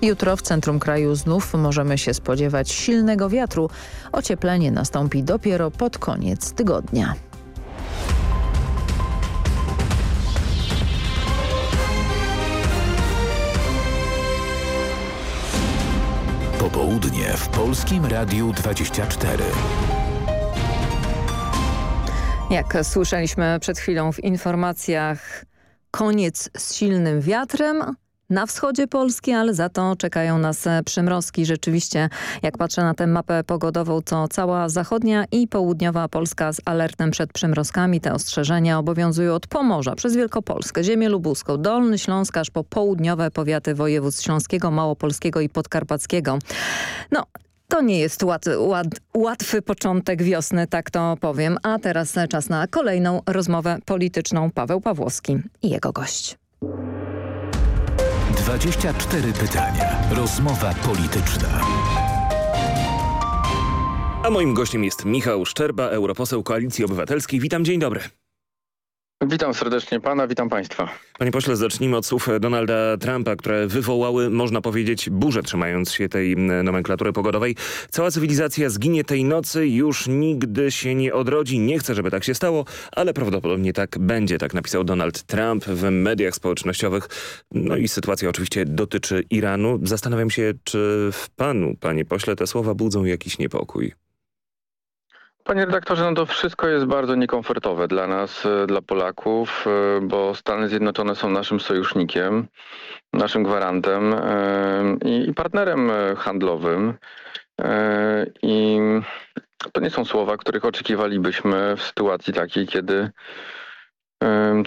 Jutro w centrum kraju znów możemy się spodziewać silnego wiatru. Ocieplenie nastąpi dopiero pod koniec tygodnia. Popołudnie w Polskim Radiu 24. Jak słyszeliśmy przed chwilą w informacjach, koniec z silnym wiatrem, na wschodzie Polski, ale za to czekają nas przymrozki. Rzeczywiście, jak patrzę na tę mapę pogodową, to cała zachodnia i południowa Polska z alertem przed przymrozkami. Te ostrzeżenia obowiązują od Pomorza przez Wielkopolskę, ziemię lubuską, Dolny Śląsk, aż po południowe powiaty województw śląskiego, małopolskiego i podkarpackiego. No, to nie jest łat, łat, łatwy początek wiosny, tak to powiem. A teraz czas na kolejną rozmowę polityczną. Paweł Pawłowski i jego gość. 24 pytania. Rozmowa polityczna. A moim gościem jest Michał Szczerba, europoseł Koalicji Obywatelskiej. Witam, dzień dobry. Witam serdecznie pana, witam państwa. Panie pośle, zacznijmy od słów Donalda Trumpa, które wywołały, można powiedzieć, burzę, trzymając się tej nomenklatury pogodowej. Cała cywilizacja zginie tej nocy, już nigdy się nie odrodzi. Nie chcę, żeby tak się stało, ale prawdopodobnie tak będzie, tak napisał Donald Trump w mediach społecznościowych. No i sytuacja oczywiście dotyczy Iranu. Zastanawiam się, czy w panu, panie pośle, te słowa budzą jakiś niepokój. Panie redaktorze, no to wszystko jest bardzo niekomfortowe dla nas, e, dla Polaków, e, bo Stany Zjednoczone są naszym sojusznikiem, naszym gwarantem e, i partnerem handlowym. I to nie są słowa, których oczekiwalibyśmy w sytuacji takiej, kiedy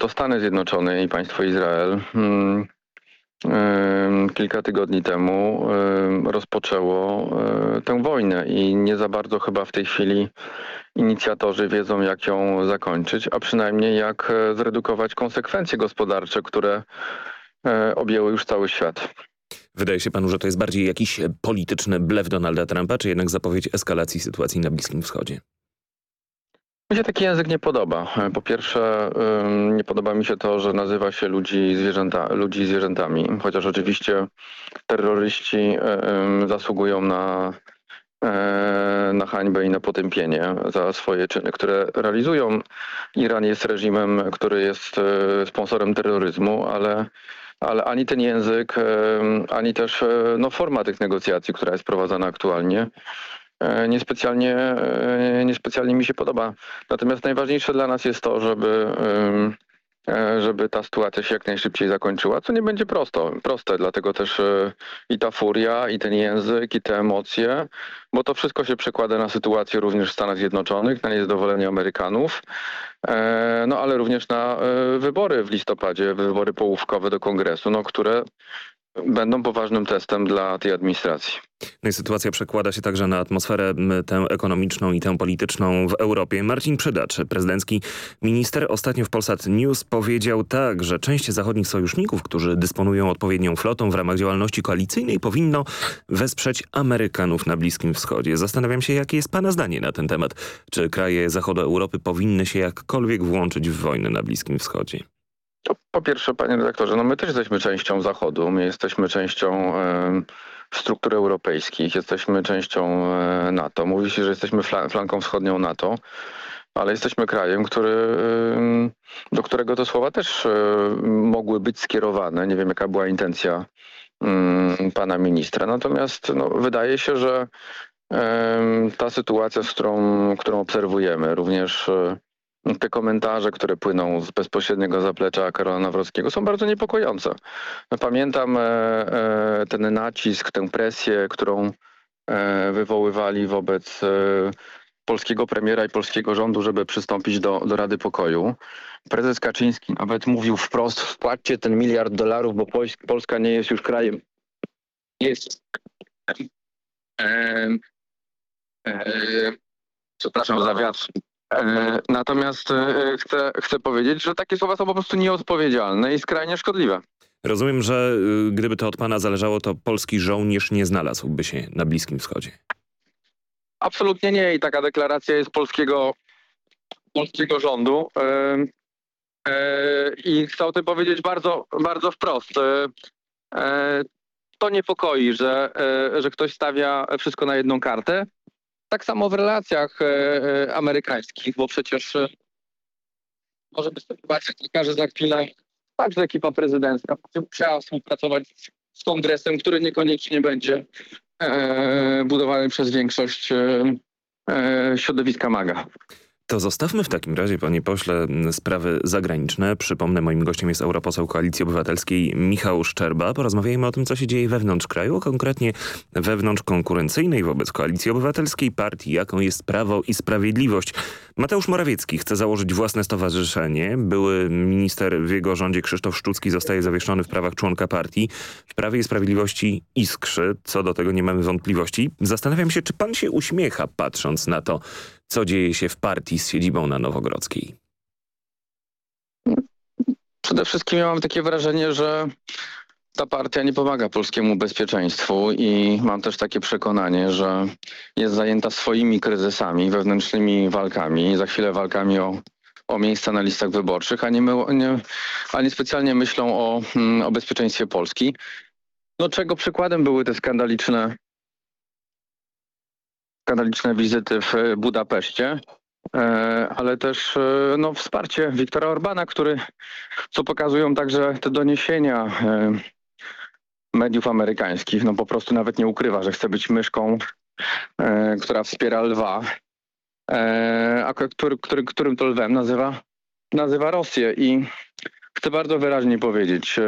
to Stany Zjednoczone i państwo Izrael hmm, kilka tygodni temu rozpoczęło tę wojnę i nie za bardzo chyba w tej chwili inicjatorzy wiedzą jak ją zakończyć, a przynajmniej jak e, zredukować konsekwencje gospodarcze, które e, objęły już cały świat. Wydaje się panu, że to jest bardziej jakiś polityczny blef Donalda Trumpa, czy jednak zapowiedź eskalacji sytuacji na Bliskim Wschodzie? Mi się taki język nie podoba. Po pierwsze, nie podoba mi się to, że nazywa się ludzi, zwierzęta, ludzi zwierzętami, chociaż oczywiście terroryści zasługują na, e, na hańbę i na potępienie za swoje czyny, które realizują. Iran jest reżimem, który jest e, sponsorem terroryzmu, ale ale ani ten język, ani też e, no, forma tych negocjacji, która jest prowadzona aktualnie, E, niespecjalnie, e, niespecjalnie mi się podoba. Natomiast najważniejsze dla nas jest to, żeby e, żeby ta sytuacja się jak najszybciej zakończyła, co nie będzie prosto, proste, dlatego też i ta furia, i ten język, i te emocje, bo to wszystko się przekłada na sytuację również w Stanach Zjednoczonych, na niezadowolenie Amerykanów, no ale również na wybory w listopadzie, wybory połówkowe do kongresu, no, które będą poważnym testem dla tej administracji. No i sytuacja przekłada się także na atmosferę tę ekonomiczną i tę polityczną w Europie. Marcin Przydacz, prezydencki minister, ostatnio w Polsat News powiedział tak, że część zachodnich sojuszników, którzy dysponują odpowiednią flotą w ramach działalności koalicyjnej powinno wesprzeć Amerykanów na Bliskim Wschodzie. Zastanawiam się, jakie jest pana zdanie na ten temat. Czy kraje zachodu Europy powinny się jakkolwiek włączyć w wojnę na Bliskim Wschodzie? Po pierwsze, panie redaktorze, no my też jesteśmy częścią Zachodu, my jesteśmy częścią e, struktur europejskich, jesteśmy częścią e, NATO. Mówi się, że jesteśmy flanką wschodnią NATO, ale jesteśmy krajem, który, e, do którego te słowa też e, mogły być skierowane. Nie wiem, jaka była intencja mm, pana ministra. Natomiast no, wydaje się, że ta sytuacja, z którą, którą obserwujemy, również e, te komentarze, które płyną z bezpośredniego zaplecza Karola Nawrockiego są bardzo niepokojące. No, pamiętam e, e, ten nacisk, tę presję, którą e, wywoływali wobec polskiego premiera i polskiego rządu, żeby przystąpić do, do Rady Pokoju. Prezes Kaczyński nawet mówił wprost, wpłaccie ten miliard dolarów, bo Polska nie jest już krajem. Jest. Przepraszam za wiatr. E, natomiast e, chcę, chcę powiedzieć, że takie słowa są po prostu nieodpowiedzialne i skrajnie szkodliwe. Rozumiem, że y, gdyby to od pana zależało, to polski żołnierz nie znalazłby się na Bliskim Wschodzie. Absolutnie nie i taka deklaracja jest polskiego, polskiego rządu. E, I chcę o tym powiedzieć bardzo, bardzo wprost. To niepokoi, że, że ktoś stawia wszystko na jedną kartę. Tak samo w relacjach e, e, amerykańskich, bo przecież e, może występować że za chwilę także ekipa prezydencka musiała współpracować z kongresem, który niekoniecznie będzie budowany przez większość środowiska MAGA. To zostawmy w takim razie, panie pośle, sprawy zagraniczne. Przypomnę, moim gościem jest europoseł Koalicji Obywatelskiej Michał Szczerba. Porozmawiajmy o tym, co się dzieje wewnątrz kraju, konkretnie wewnątrz konkurencyjnej wobec Koalicji Obywatelskiej partii, jaką jest Prawo i Sprawiedliwość. Mateusz Morawiecki chce założyć własne stowarzyszenie. Były minister w jego rządzie Krzysztof Szczucki zostaje zawieszony w prawach członka partii. W Prawie i Sprawiedliwości iskrzy. Co do tego nie mamy wątpliwości. Zastanawiam się, czy pan się uśmiecha patrząc na to, co dzieje się w partii z siedzibą na Nowogrodzkiej? Przede wszystkim ja mam takie wrażenie, że ta partia nie pomaga polskiemu bezpieczeństwu i mam też takie przekonanie, że jest zajęta swoimi kryzysami, wewnętrznymi walkami, za chwilę walkami o, o miejsca na listach wyborczych, a nie, nie, a nie specjalnie myślą o, mm, o bezpieczeństwie Polski. No czego przykładem były te skandaliczne skandaliczne wizyty w Budapeszcie, e, ale też e, no, wsparcie Wiktora Orbana, który, co pokazują także te doniesienia e, mediów amerykańskich, no po prostu nawet nie ukrywa, że chce być myszką, która wspiera lwa, a który, który, którym to lwem nazywa, nazywa Rosję. I chcę bardzo wyraźnie powiedzieć,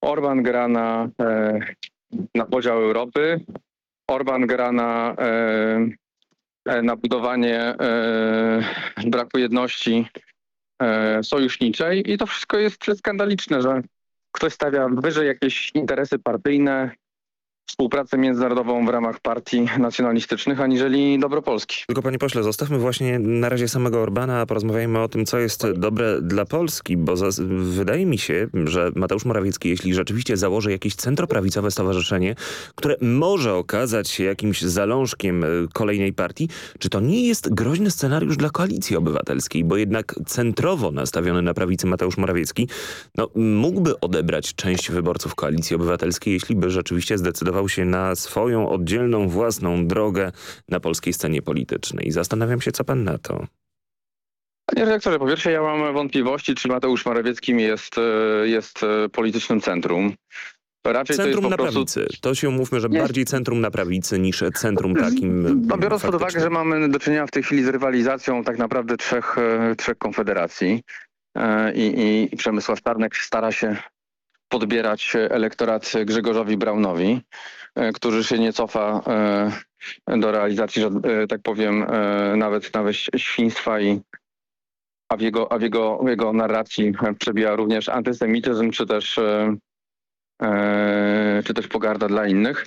Orban gra na, na podział Europy, Orban gra na, e, e, na budowanie e, braku jedności sojuszniczej i to wszystko jest skandaliczne, że ktoś stawia wyżej jakieś interesy partyjne, współpracę międzynarodową w ramach partii nacjonalistycznych, aniżeli dobro Polski. Tylko panie pośle, zostawmy właśnie na razie samego Orbana, a porozmawiajmy o tym, co jest dobre dla Polski, bo wydaje mi się, że Mateusz Morawiecki, jeśli rzeczywiście założy jakieś centroprawicowe stowarzyszenie, które może okazać się jakimś zalążkiem e, kolejnej partii, czy to nie jest groźny scenariusz dla Koalicji Obywatelskiej, bo jednak centrowo nastawiony na prawicy Mateusz Morawiecki no, mógłby odebrać część wyborców Koalicji Obywatelskiej, jeśli by rzeczywiście zdecydował się na swoją oddzielną, własną drogę na polskiej scenie politycznej. Zastanawiam się, co pan na to. Panie redaktorze, po pierwsze ja mam wątpliwości, czy Mateusz Morawiecki jest, e, jest e, politycznym centrum. Raczej centrum to na prostu... prawicy. To się umówmy, że bardziej centrum na prawicy niż centrum takim No biorąc pod uwagę, że mamy do czynienia w tej chwili z rywalizacją tak naprawdę trzech, e, trzech konfederacji i, i Przemysław Czarnek stara się podbierać elektorat Grzegorzowi Braunowi, e, który się nie cofa e, do realizacji, że tak powiem, e, nawet nawet świństwa i a w jego, a w jego, w jego narracji przebija również antysemityzm, czy też, czy też pogarda dla innych.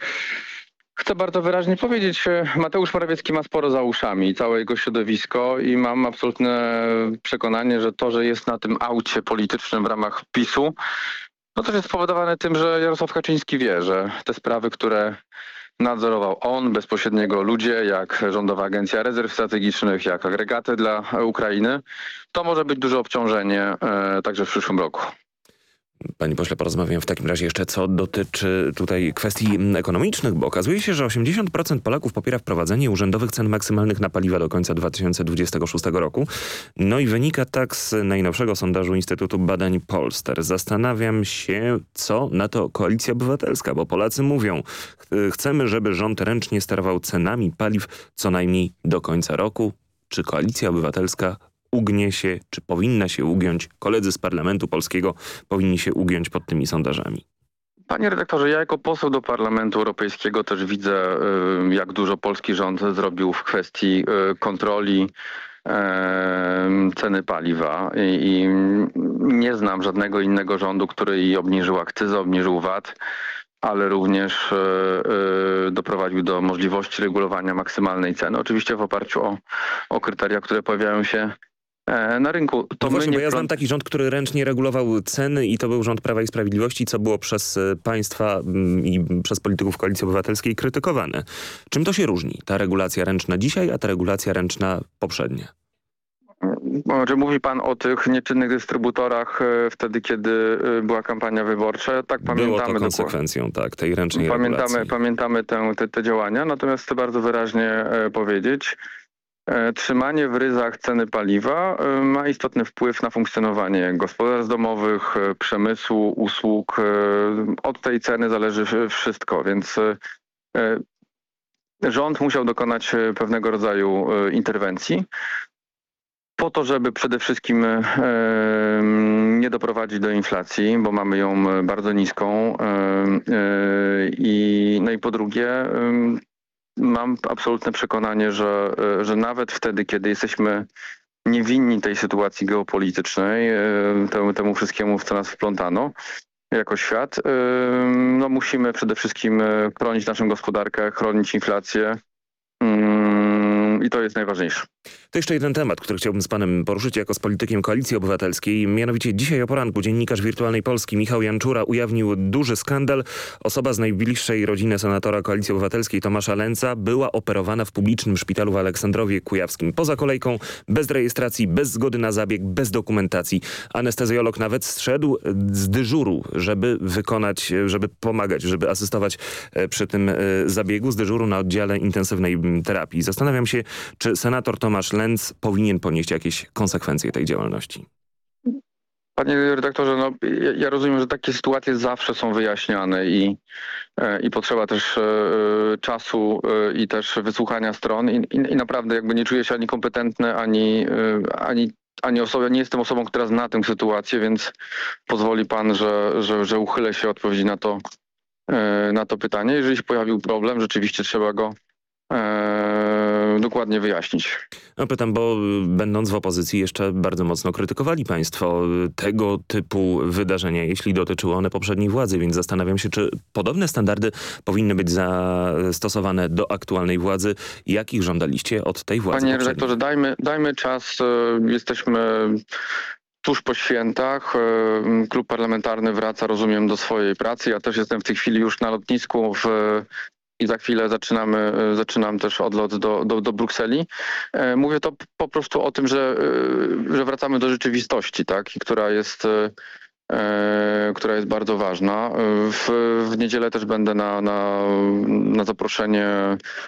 Chcę bardzo wyraźnie powiedzieć, Mateusz Morawiecki ma sporo za uszami, całe jego środowisko i mam absolutne przekonanie, że to, że jest na tym aucie politycznym w ramach PiSu, no to jest spowodowane tym, że Jarosław Kaczyński wie, że te sprawy, które nadzorował on, bezpośredniego ludzie, jak Rządowa Agencja Rezerw Strategicznych, jak agregaty dla Ukrainy, to może być duże obciążenie e, także w przyszłym roku. Panie pośle, porozmawiam w takim razie jeszcze, co dotyczy tutaj kwestii ekonomicznych, bo okazuje się, że 80% Polaków popiera wprowadzenie urzędowych cen maksymalnych na paliwa do końca 2026 roku. No i wynika tak z najnowszego sondażu Instytutu Badań Polster. Zastanawiam się, co na to Koalicja Obywatelska, bo Polacy mówią, chcemy, żeby rząd ręcznie sterował cenami paliw co najmniej do końca roku. Czy Koalicja Obywatelska ugnie się, czy powinna się ugiąć, koledzy z Parlamentu Polskiego powinni się ugiąć pod tymi sondażami? Panie redaktorze, ja jako poseł do Parlamentu Europejskiego też widzę, y, jak dużo polski rząd zrobił w kwestii y, kontroli y, ceny paliwa i nie znam żadnego innego rządu, który obniżył akcyzę, obniżył VAT, ale również doprowadził do możliwości regulowania maksymalnej ceny. Oczywiście w oparciu o, o kryteria, które pojawiają się na rynku. To no właśnie, bo ja znam taki rząd, który ręcznie regulował ceny i to był rząd Prawa i Sprawiedliwości, co było przez e, państwa mm, i przez polityków Koalicji Obywatelskiej krytykowane. Czym to się różni, ta regulacja ręczna dzisiaj, a ta regulacja ręczna poprzednia? Czy mówi pan o tych nieczynnych dystrybutorach e, wtedy, kiedy była kampania wyborcza? Tak, pamiętamy. Było to konsekwencją, tak, tej ręcznej pamiętamy, regulacji. Pamiętamy te, te, działania, natomiast chcę bardzo wyraźnie powiedzieć, E, trzymanie w ryzach ceny paliwa e, ma istotny wpływ na funkcjonowanie gospodarstw domowych, e, przemysłu, usług. Od tej ceny zależy wszystko, więc rząd musiał dokonać pewnego rodzaju interwencji po to, żeby przede wszystkim nie doprowadzić do inflacji, bo mamy ją bardzo niską i no i po drugie mam absolutne przekonanie, że, e, że nawet wtedy, kiedy jesteśmy niewinni tej sytuacji geopolitycznej, e, temu, temu wszystkiemu, w co nas wplątano, jako świat, e, no musimy przede wszystkim chronić naszą gospodarkę, chronić inflację mm, i to jest najważniejsze. To jeszcze jeden temat, który chciałbym z panem poruszyć jako z politykiem Koalicji Obywatelskiej. Mianowicie dzisiaj o poranku dziennikarz Wirtualnej Polski Michał Janczura ujawnił duży skandal. Osoba z najbliższej rodziny senatora Koalicji Obywatelskiej Tomasza Lęca była operowana w publicznym szpitalu w Aleksandrowie Kujawskim. Poza kolejką, bez rejestracji, bez zgody na zabieg, bez dokumentacji. Anestezjolog nawet zszedł z dyżuru, żeby wykonać, żeby pomagać, żeby asystować e, przy tym e, zabiegu z dyżuru na oddziale intensywnej terapii. Zastanawiam się, czy senator Tomasz Lenz powinien ponieść jakieś konsekwencje tej działalności. Panie redaktorze, no, ja, rozumiem, że takie sytuacje zawsze są wyjaśniane i, e, i potrzeba też e, czasu e, i też wysłuchania stron i, i, i, naprawdę jakby nie czuję się ani kompetentny, ani, ani, ani osobą, nie jestem osobą, która zna tę sytuację, więc pozwoli pan, że, że, że uchylę się odpowiedzi na to, na to pytanie. Jeżeli się pojawił problem, rzeczywiście trzeba go dokładnie wyjaśnić. No pytam, bo y, będąc w opozycji jeszcze bardzo mocno krytykowali państwo y, tego typu wydarzenia, jeśli dotyczyły one poprzedniej władzy, więc zastanawiam się, czy podobne standardy powinny być zastosowane do aktualnej władzy. Jakich żądaliście od tej władzy Panie redaktorze, dajmy, dajmy czas. Y, jesteśmy tuż po świętach. Klub parlamentarny wraca, rozumiem, do swojej pracy. Ja też jestem w tej chwili już na lotnisku w i za chwilę zaczynamy, e, zaczynam też odlot do, do, do Brukseli. E, mówię to po prostu o tym, że, e, że wracamy do rzeczywistości, tak, która jest która jest bardzo ważna. W, w niedzielę też będę na, na, na zaproszenie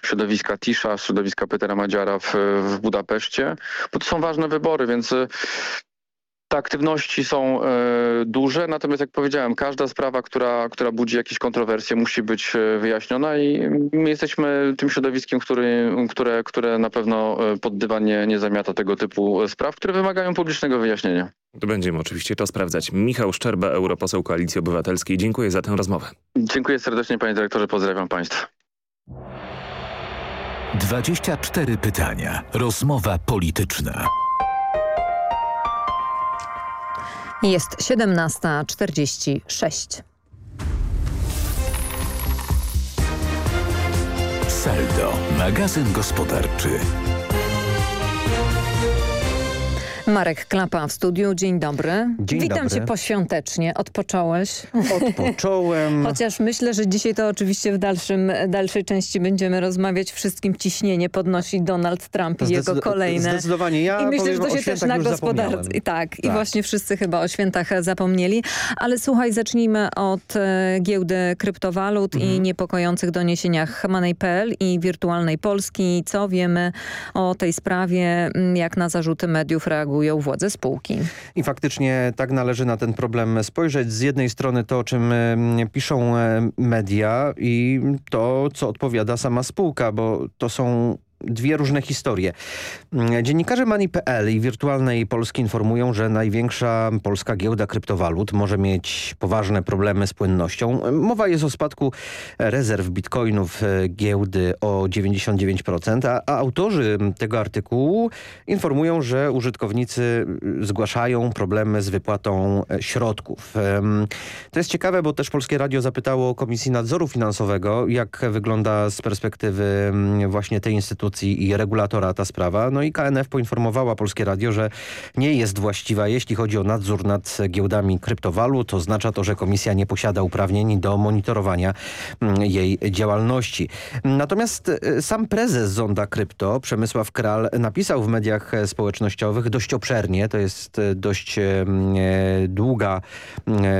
środowiska Tisza, środowiska Petera Madziara w, w Budapeszcie, bo to są ważne wybory, więc te aktywności są e, duże, natomiast jak powiedziałem, każda sprawa, która, która budzi jakieś kontrowersje musi być e, wyjaśniona i my jesteśmy tym środowiskiem, który, które, które na pewno e, pod dywan nie, nie zamiata tego typu spraw, które wymagają publicznego wyjaśnienia. To będziemy oczywiście to sprawdzać. Michał Szczerba, europoseł Koalicji Obywatelskiej. Dziękuję za tę rozmowę. Dziękuję serdecznie panie dyrektorze, pozdrawiam państwa. 24 pytania. Rozmowa polityczna. Jest 17.46. Saldo, magazyn gospodarczy. Marek Klapa w studiu. Dzień dobry. Dzień Witam dobry. cię poświątecznie. Odpocząłeś? Odpocząłem. Chociaż myślę, że dzisiaj to oczywiście w dalszym, dalszej części będziemy rozmawiać. Wszystkim ciśnienie podnosi Donald Trump i jego kolejne. Zdecydowanie. Ja I myślę, że to się też na gospodarce. Tak, tak, i właśnie wszyscy chyba o świętach zapomnieli. Ale słuchaj, zacznijmy od e, giełdy kryptowalut mhm. i niepokojących doniesieniach Money.pl i Wirtualnej Polski. Co wiemy o tej sprawie, jak na zarzuty mediów reagują władze spółki. I faktycznie tak należy na ten problem spojrzeć. Z jednej strony to, o czym piszą media i to, co odpowiada sama spółka, bo to są dwie różne historie. Mm, dziennikarze Money.pl i Wirtualnej Polski informują, że największa polska giełda kryptowalut może mieć poważne problemy z płynnością. Mowa jest o spadku rezerw bitcoinów e, giełdy o 99%, a, a autorzy tego artykułu informują, że użytkownicy zgłaszają problemy z wypłatą e, środków. To jest ciekawe, bo też Polskie Radio zapytało Komisji Nadzoru Finansowego, jak wygląda z perspektywy właśnie tej instytucji i regulatora ta sprawa. No i KNF poinformowała Polskie Radio, że nie jest właściwa, jeśli chodzi o nadzór nad giełdami kryptowalut. Oznacza to, że komisja nie posiada uprawnień do monitorowania mm, jej działalności. Natomiast e, sam prezes Zonda Krypto, Przemysław Kral, napisał w mediach społecznościowych dość obszernie, to jest e, dość e, długa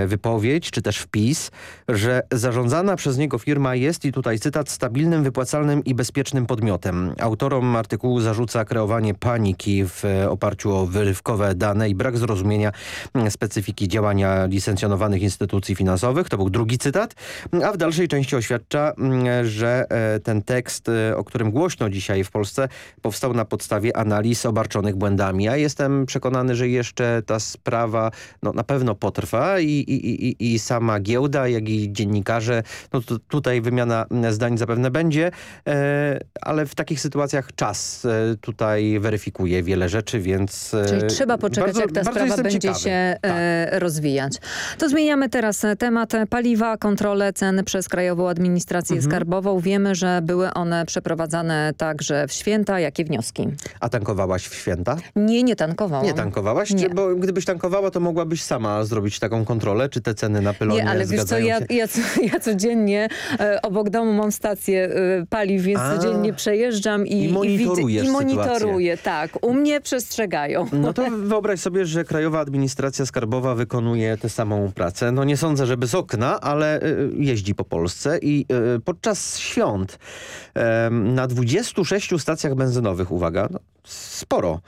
wypowiedź, czy też wpis, że zarządzana przez niego firma jest, i tutaj cytat, stabilnym, wypłacalnym i bezpiecznym podmiotem. Autorom artykułu zarzuca kreowanie paniki w oparciu o wyrywkowe dane i brak zrozumienia specyfiki działania licencjonowanych instytucji finansowych. To był drugi cytat. A w dalszej części oświadcza, że e, ten tekst, e, o którym głośno dzisiaj w Polsce, powstał na podstawie analiz obarczonych błędami. Ja jestem przekonany, że jeszcze ta sprawa no, na pewno potrwa i, i, i, i sama giełda, jak i dziennikarze, no tutaj wymiana zdań zapewne będzie, e, ale w takich sytuacjach czas e, tutaj weryfikuje wiele rzeczy, więc... E, Czyli trzeba poczekać, bardzo, jak ta sprawa będzie ciekawy. się tak. rozwijać. To zmieniamy teraz temat paliwa, kontrolę cen przez Krajową Administrację mhm. Skarbową. Wiemy, że były one przeprowadzane także w święta. Jakie wnioski? A tankowałaś w święta? Nie, nie tankowałam. Nie tankowałaś? Nie. Bo gdybyś tankowała, to mogłabyś sama zrobić taką kontrolę, czy te ceny na pylonie Nie, ale wiesz co, ja, ja, ja, codziennie e, obok domu mam stację e, paliw, więc A, codziennie przejeżdżam i, i monitorujesz i, i monitoruję, tak. U mnie przestrzegają. No to wyobraź sobie, że Krajowa Administracja Skarbowa wykonuje tę samą pracę. No nie sądzę, żeby z okna, ale e, jeździ po Polsce i e, podczas świąt na 26 stacjach benzynowych, uwaga, no, sporo,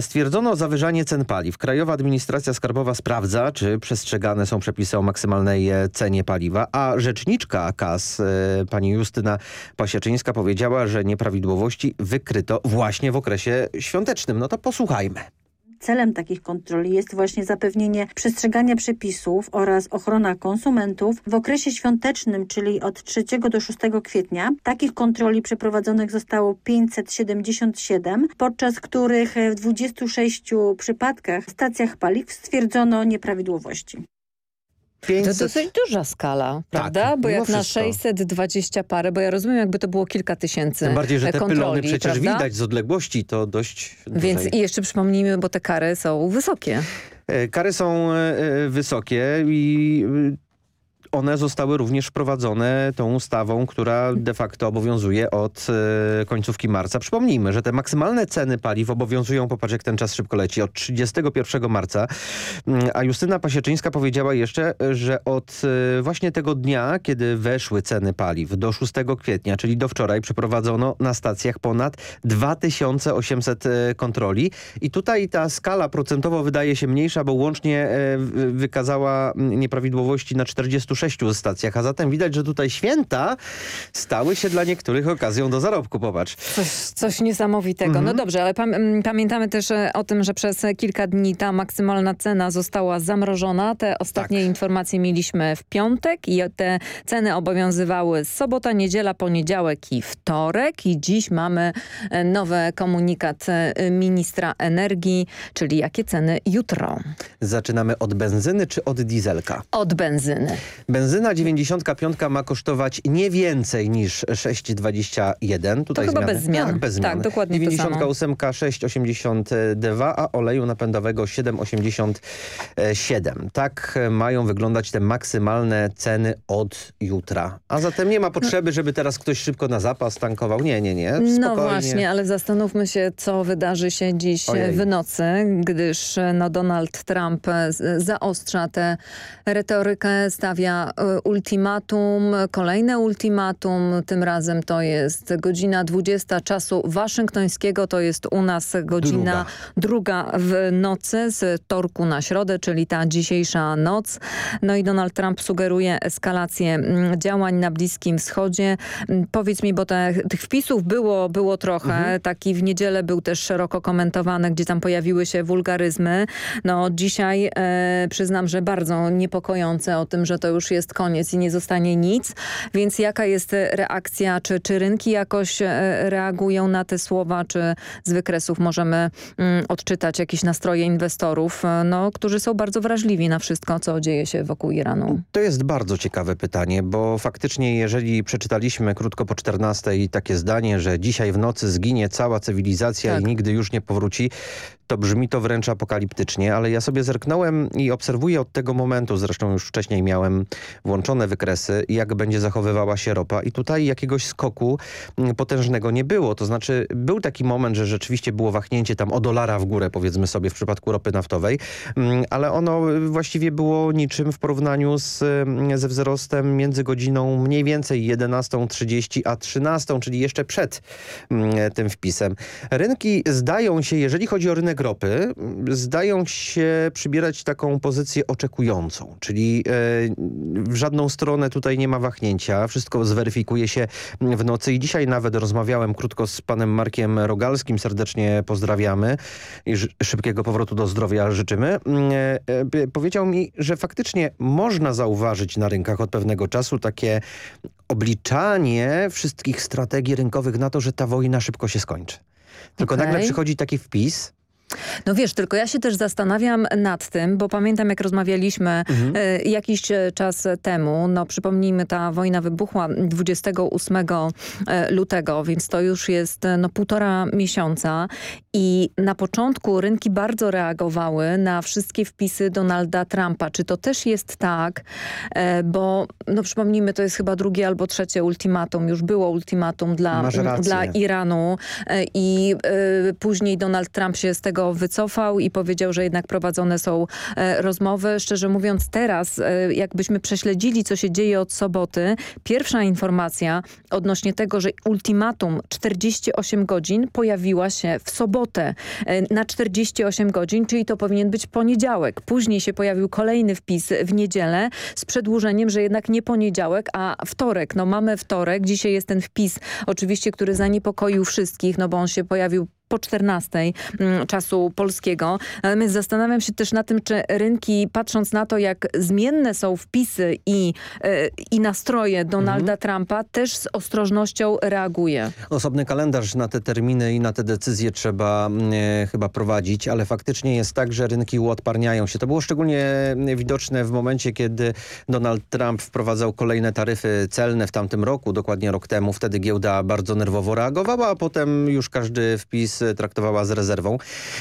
stwierdzono zawyżanie cen paliw. Krajowa Administracja Skarbowa sprawdza, czy przestrzegane są przepisy o maksymalnej e, cenie paliwa, a rzeczniczka KAS, pani Justyna Pasieczyńska powiedziała, że nieprawidłowości wykryto właśnie w okresie świątecznym. No to posłuchajmy. Celem takich kontroli jest właśnie zapewnienie przestrzegania przepisów oraz ochrona konsumentów. W okresie świątecznym, czyli od 3 do 6 kwietnia, takich kontroli przeprowadzonych zostało 577, podczas których w 26 przypadkach w stacjach paliw stwierdzono nieprawidłowości. 500... To dosyć duża skala, tak, prawda? Tak, bo jak wszystko. na 620 parę, bo ja rozumiem, jakby to było kilka tysięcy Tym bardziej, że te pylony przecież prawda? widać z odległości, to dość... Więc i jeszcze przypomnijmy, bo te kary są wysokie. E, kary są e, e, wysokie i one zostały również wprowadzone tą ustawą, która de facto obowiązuje od e, końcówki marca. Przypomnijmy, że te maksymalne ceny paliw obowiązują, popatrz jak ten czas szybko leci, od 31 marca. Mm, a Justyna Pasieczyńska powiedziała jeszcze, że od e, właśnie tego dnia, kiedy weszły ceny paliw do 6 kwietnia, czyli do wczoraj, przeprowadzono na stacjach ponad 2800 e, kontroli. I tutaj ta skala procentowo wydaje się mniejsza, bo łącznie wykazała nieprawidłowości na 46 sześciu stacjach, a zatem widać, że tutaj święta stały się dla niektórych okazją do zarobku, popatrz. Coś, coś niesamowitego. No mhm. No dobrze, ale pamiętamy też e, o tym, że przez kilka dni ta maksymalna cena została zamrożona. Te ostatnie tak. informacje mieliśmy w piątek i te ceny obowiązywały sobota, niedziela, poniedziałek i wtorek i dziś mamy e, nowy komunikat e, ministra energii, czyli jakie ceny jutro. Zaczynamy od benzyny czy od dieselka? Od benzyny. Benzyna 95 ma kosztować nie więcej niż 6,21. Tutaj to chyba bez zmian. Tak, bez zmian. Tak, dokładnie 98 6,82, a oleju napędowego 7,87. Tak mają wyglądać te maksymalne ceny od jutra. A zatem nie ma potrzeby, żeby teraz ktoś szybko na zapas tankował. Nie, nie, nie. Spokojnie. No właśnie, ale zastanówmy się, co wydarzy się dziś Ojej. w nocy, gdyż no, Donald Trump zaostrza tę retorykę, stawia ultimatum, kolejne ultimatum, tym razem to jest godzina 20 czasu waszyngtońskiego, to jest u nas godzina druga, druga w nocy z torku na środę, czyli ta dzisiejsza noc. No i Donald Trump sugeruje eskalację mm, działań na Bliskim Wschodzie. Mm, powiedz mi, bo te, tych wpisów było, było trochę, mhm. taki w niedzielę był też szeroko komentowany, gdzie tam pojawiły się wulgaryzmy. No dzisiaj e, przyznam, że bardzo niepokojące o tym, że to już jest koniec i nie zostanie nic. Więc jaka jest reakcja? Czy, czy rynki jakoś e, reagują na te słowa? Czy z wykresów możemy mm, odczytać jakieś nastroje inwestorów, e, no, którzy są bardzo wrażliwi na wszystko, co dzieje się wokół Iranu? To jest bardzo ciekawe pytanie, bo faktycznie jeżeli przeczytaliśmy krótko po 14 takie zdanie, że dzisiaj w nocy zginie cała cywilizacja tak. i nigdy już nie powróci, to brzmi to wręcz apokaliptycznie, ale ja sobie zerknąłem i obserwuję od tego momentu, zresztą już wcześniej miałem włączone wykresy, jak będzie zachowywała się ropa i tutaj jakiegoś skoku mm, potężnego nie było. To znaczy był taki moment, że rzeczywiście było wahnięcie tam o dolara w górę, powiedzmy sobie, w przypadku ropy naftowej, mm, ale ono właściwie było niczym w porównaniu z, mm, ze wzrostem między godziną mniej więcej 11.30 a 13, czyli jeszcze przed tym wpisem. Rynki zdają się, jeżeli chodzi o rynek rynek ropy zdają się przybierać taką pozycję oczekującą, czyli w żadną stronę tutaj nie ma wahnięcia, wszystko zweryfikuje się w nocy i dzisiaj nawet rozmawiałem krótko z panem Markiem Rogalskim, serdecznie pozdrawiamy i szybkiego powrotu do zdrowia życzymy. Powiedział mi, że faktycznie można zauważyć na rynkach od pewnego czasu takie obliczanie wszystkich strategii rynkowych na to, że ta wojna szybko się skończy. Tylko okay. nagle przychodzi taki wpis, no wiesz, tylko ja się też zastanawiam nad tym, bo pamiętam jak rozmawialiśmy mhm. y, jakiś e, czas temu, no przypomnijmy, ta wojna wybuchła 28 e, lutego, więc to już jest no półtora miesiąca. I na początku rynki bardzo reagowały na wszystkie wpisy Donalda Trumpa. Czy to też jest tak, bo no przypomnijmy, to jest chyba drugie albo trzecie ultimatum, już było ultimatum dla, dla Iranu i później Donald Trump się z tego wycofał i powiedział, że jednak prowadzone są e, rozmowy. Szczerze mówiąc teraz, e, jakbyśmy prześledzili, co się dzieje od soboty, pierwsza informacja odnośnie tego, że ultimatum 48 godzin pojawiła się w sobotę e, na 48 godzin, czyli to powinien być poniedziałek. Później się pojawił kolejny wpis w niedzielę z przedłużeniem, że jednak nie poniedziałek, a wtorek. No mamy wtorek, dzisiaj jest ten wpis oczywiście, który zaniepokoił wszystkich, no bo on się pojawił po 14 mm, czasu polskiego. Natomiast zastanawiam się też na tym, czy rynki, patrząc na to, jak zmienne są wpisy i, e, i nastroje Donalda mhm. Trumpa, też z ostrożnością reaguje. Osobny kalendarz na te terminy i na te decyzje trzeba mm, e, chyba prowadzić, ale faktycznie jest tak, że rynki uodparniają się. To było szczególnie mm, widoczne w momencie, kiedy Donald Trump wprowadzał kolejne taryfy celne w tamtym roku, dokładnie rok temu. Wtedy giełda bardzo nerwowo reagowała, a potem już każdy wpis traktowała z rezerwą.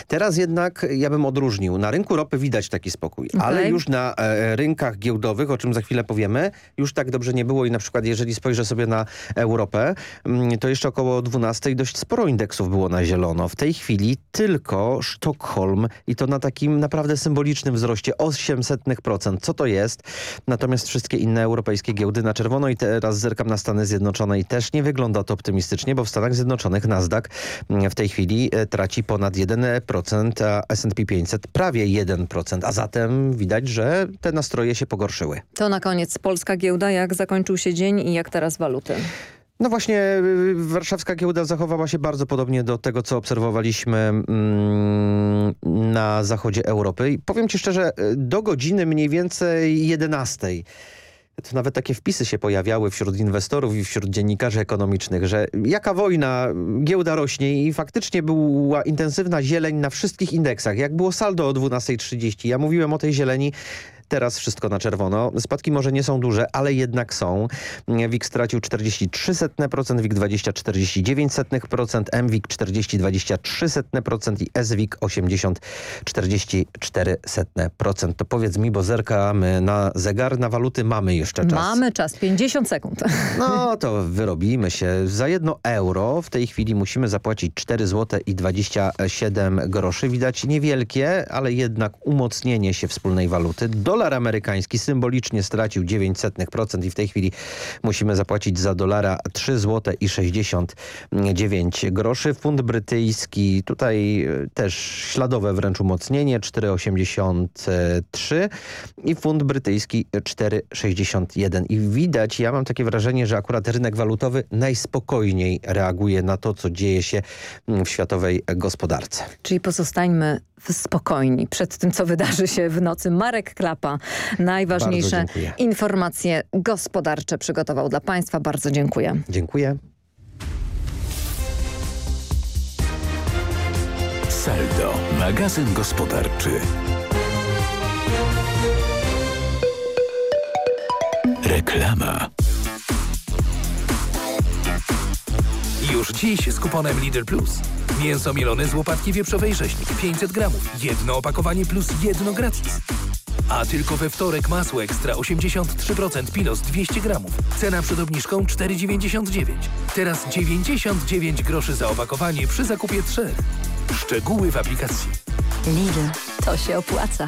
Teraz jednak ja bym odróżnił. Na rynku ropy widać taki spokój, okay. ale już na e, rynkach giełdowych, o czym za chwilę powiemy, już tak dobrze nie było i na przykład jeżeli spojrzę sobie na Europę, mm, to jeszcze około 12 dość sporo indeksów było na zielono. W tej chwili tylko Sztokholm i to na takim naprawdę symbolicznym wzroście 800%. Co to jest? Natomiast wszystkie inne europejskie giełdy na czerwono i teraz zerkam na Stany Zjednoczone i też nie wygląda to optymistycznie, bo w Stanach Zjednoczonych Nasdaq mm, w tej chwili chwili e, traci ponad 1%, a S&P 500 prawie 1%, a zatem widać, że te nastroje się pogorszyły. To na koniec polska giełda, jak zakończył się dzień i jak teraz waluty? No właśnie y, warszawska giełda zachowała się bardzo podobnie do tego, co obserwowaliśmy mm, na zachodzie Europy. I powiem ci szczerze, y, do godziny mniej więcej 11 to nawet takie wpisy się pojawiały wśród inwestorów i wśród dziennikarzy ekonomicznych, że jaka wojna, giełda rośnie i faktycznie była intensywna zieleń na wszystkich indeksach. Jak było saldo o 12.30, ja mówiłem o tej zieleni Teraz wszystko na czerwono. Spadki może nie są duże, ale jednak są. WIG stracił 43%, WIG 20 49%, MWIG 40 23% i SWIG 80 44%. To powiedz mi, bo zerkamy na zegar, na waluty mamy jeszcze czas. Mamy czas, 50 sekund. No to wyrobimy się. Za jedno euro w tej chwili musimy zapłacić 4 zł i 27 groszy. Widać niewielkie, ale jednak umocnienie się wspólnej waluty. Dolar Dolar amerykański symbolicznie stracił 0,09% i w tej chwili musimy zapłacić za dolara 3 zł i 69 groszy. Fund brytyjski tutaj e, też śladowe wręcz umocnienie 4,83 i fund brytyjski 4,61 i widać, ja mam takie wrażenie, że akurat rynek walutowy najspokojniej reaguje na to, co dzieje się w światowej gospodarce. Czyli pozostańmy spokojni przed tym, co wydarzy się w nocy. Marek Najważniejsze informacje gospodarcze przygotował dla Państwa. Bardzo dziękuję. Dziękuję. Saldo, magazyn gospodarczy. Reklama. Już dziś z kuponem Lidl Plus. Mięso mielone z łopatki wieprzowej rzeźnik 500 gramów. Jedno opakowanie plus jedno gratis. A tylko we wtorek masło ekstra 83% Pilos 200 gramów. Cena przed obniżką 4,99. Teraz 99 groszy za opakowanie przy zakupie trzech. Szczegóły w aplikacji. Lidl, to się opłaca.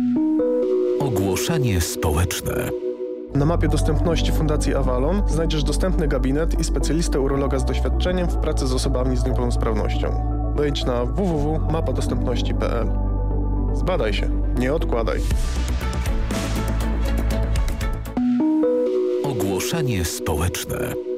Ogłoszenie społeczne. Na mapie dostępności Fundacji Avalon znajdziesz dostępny gabinet i specjalistę urologa z doświadczeniem w pracy z osobami z niepełnosprawnością. Wejdź na www.mapadostępności.pl. Zbadaj się, nie odkładaj. Ogłoszenie społeczne.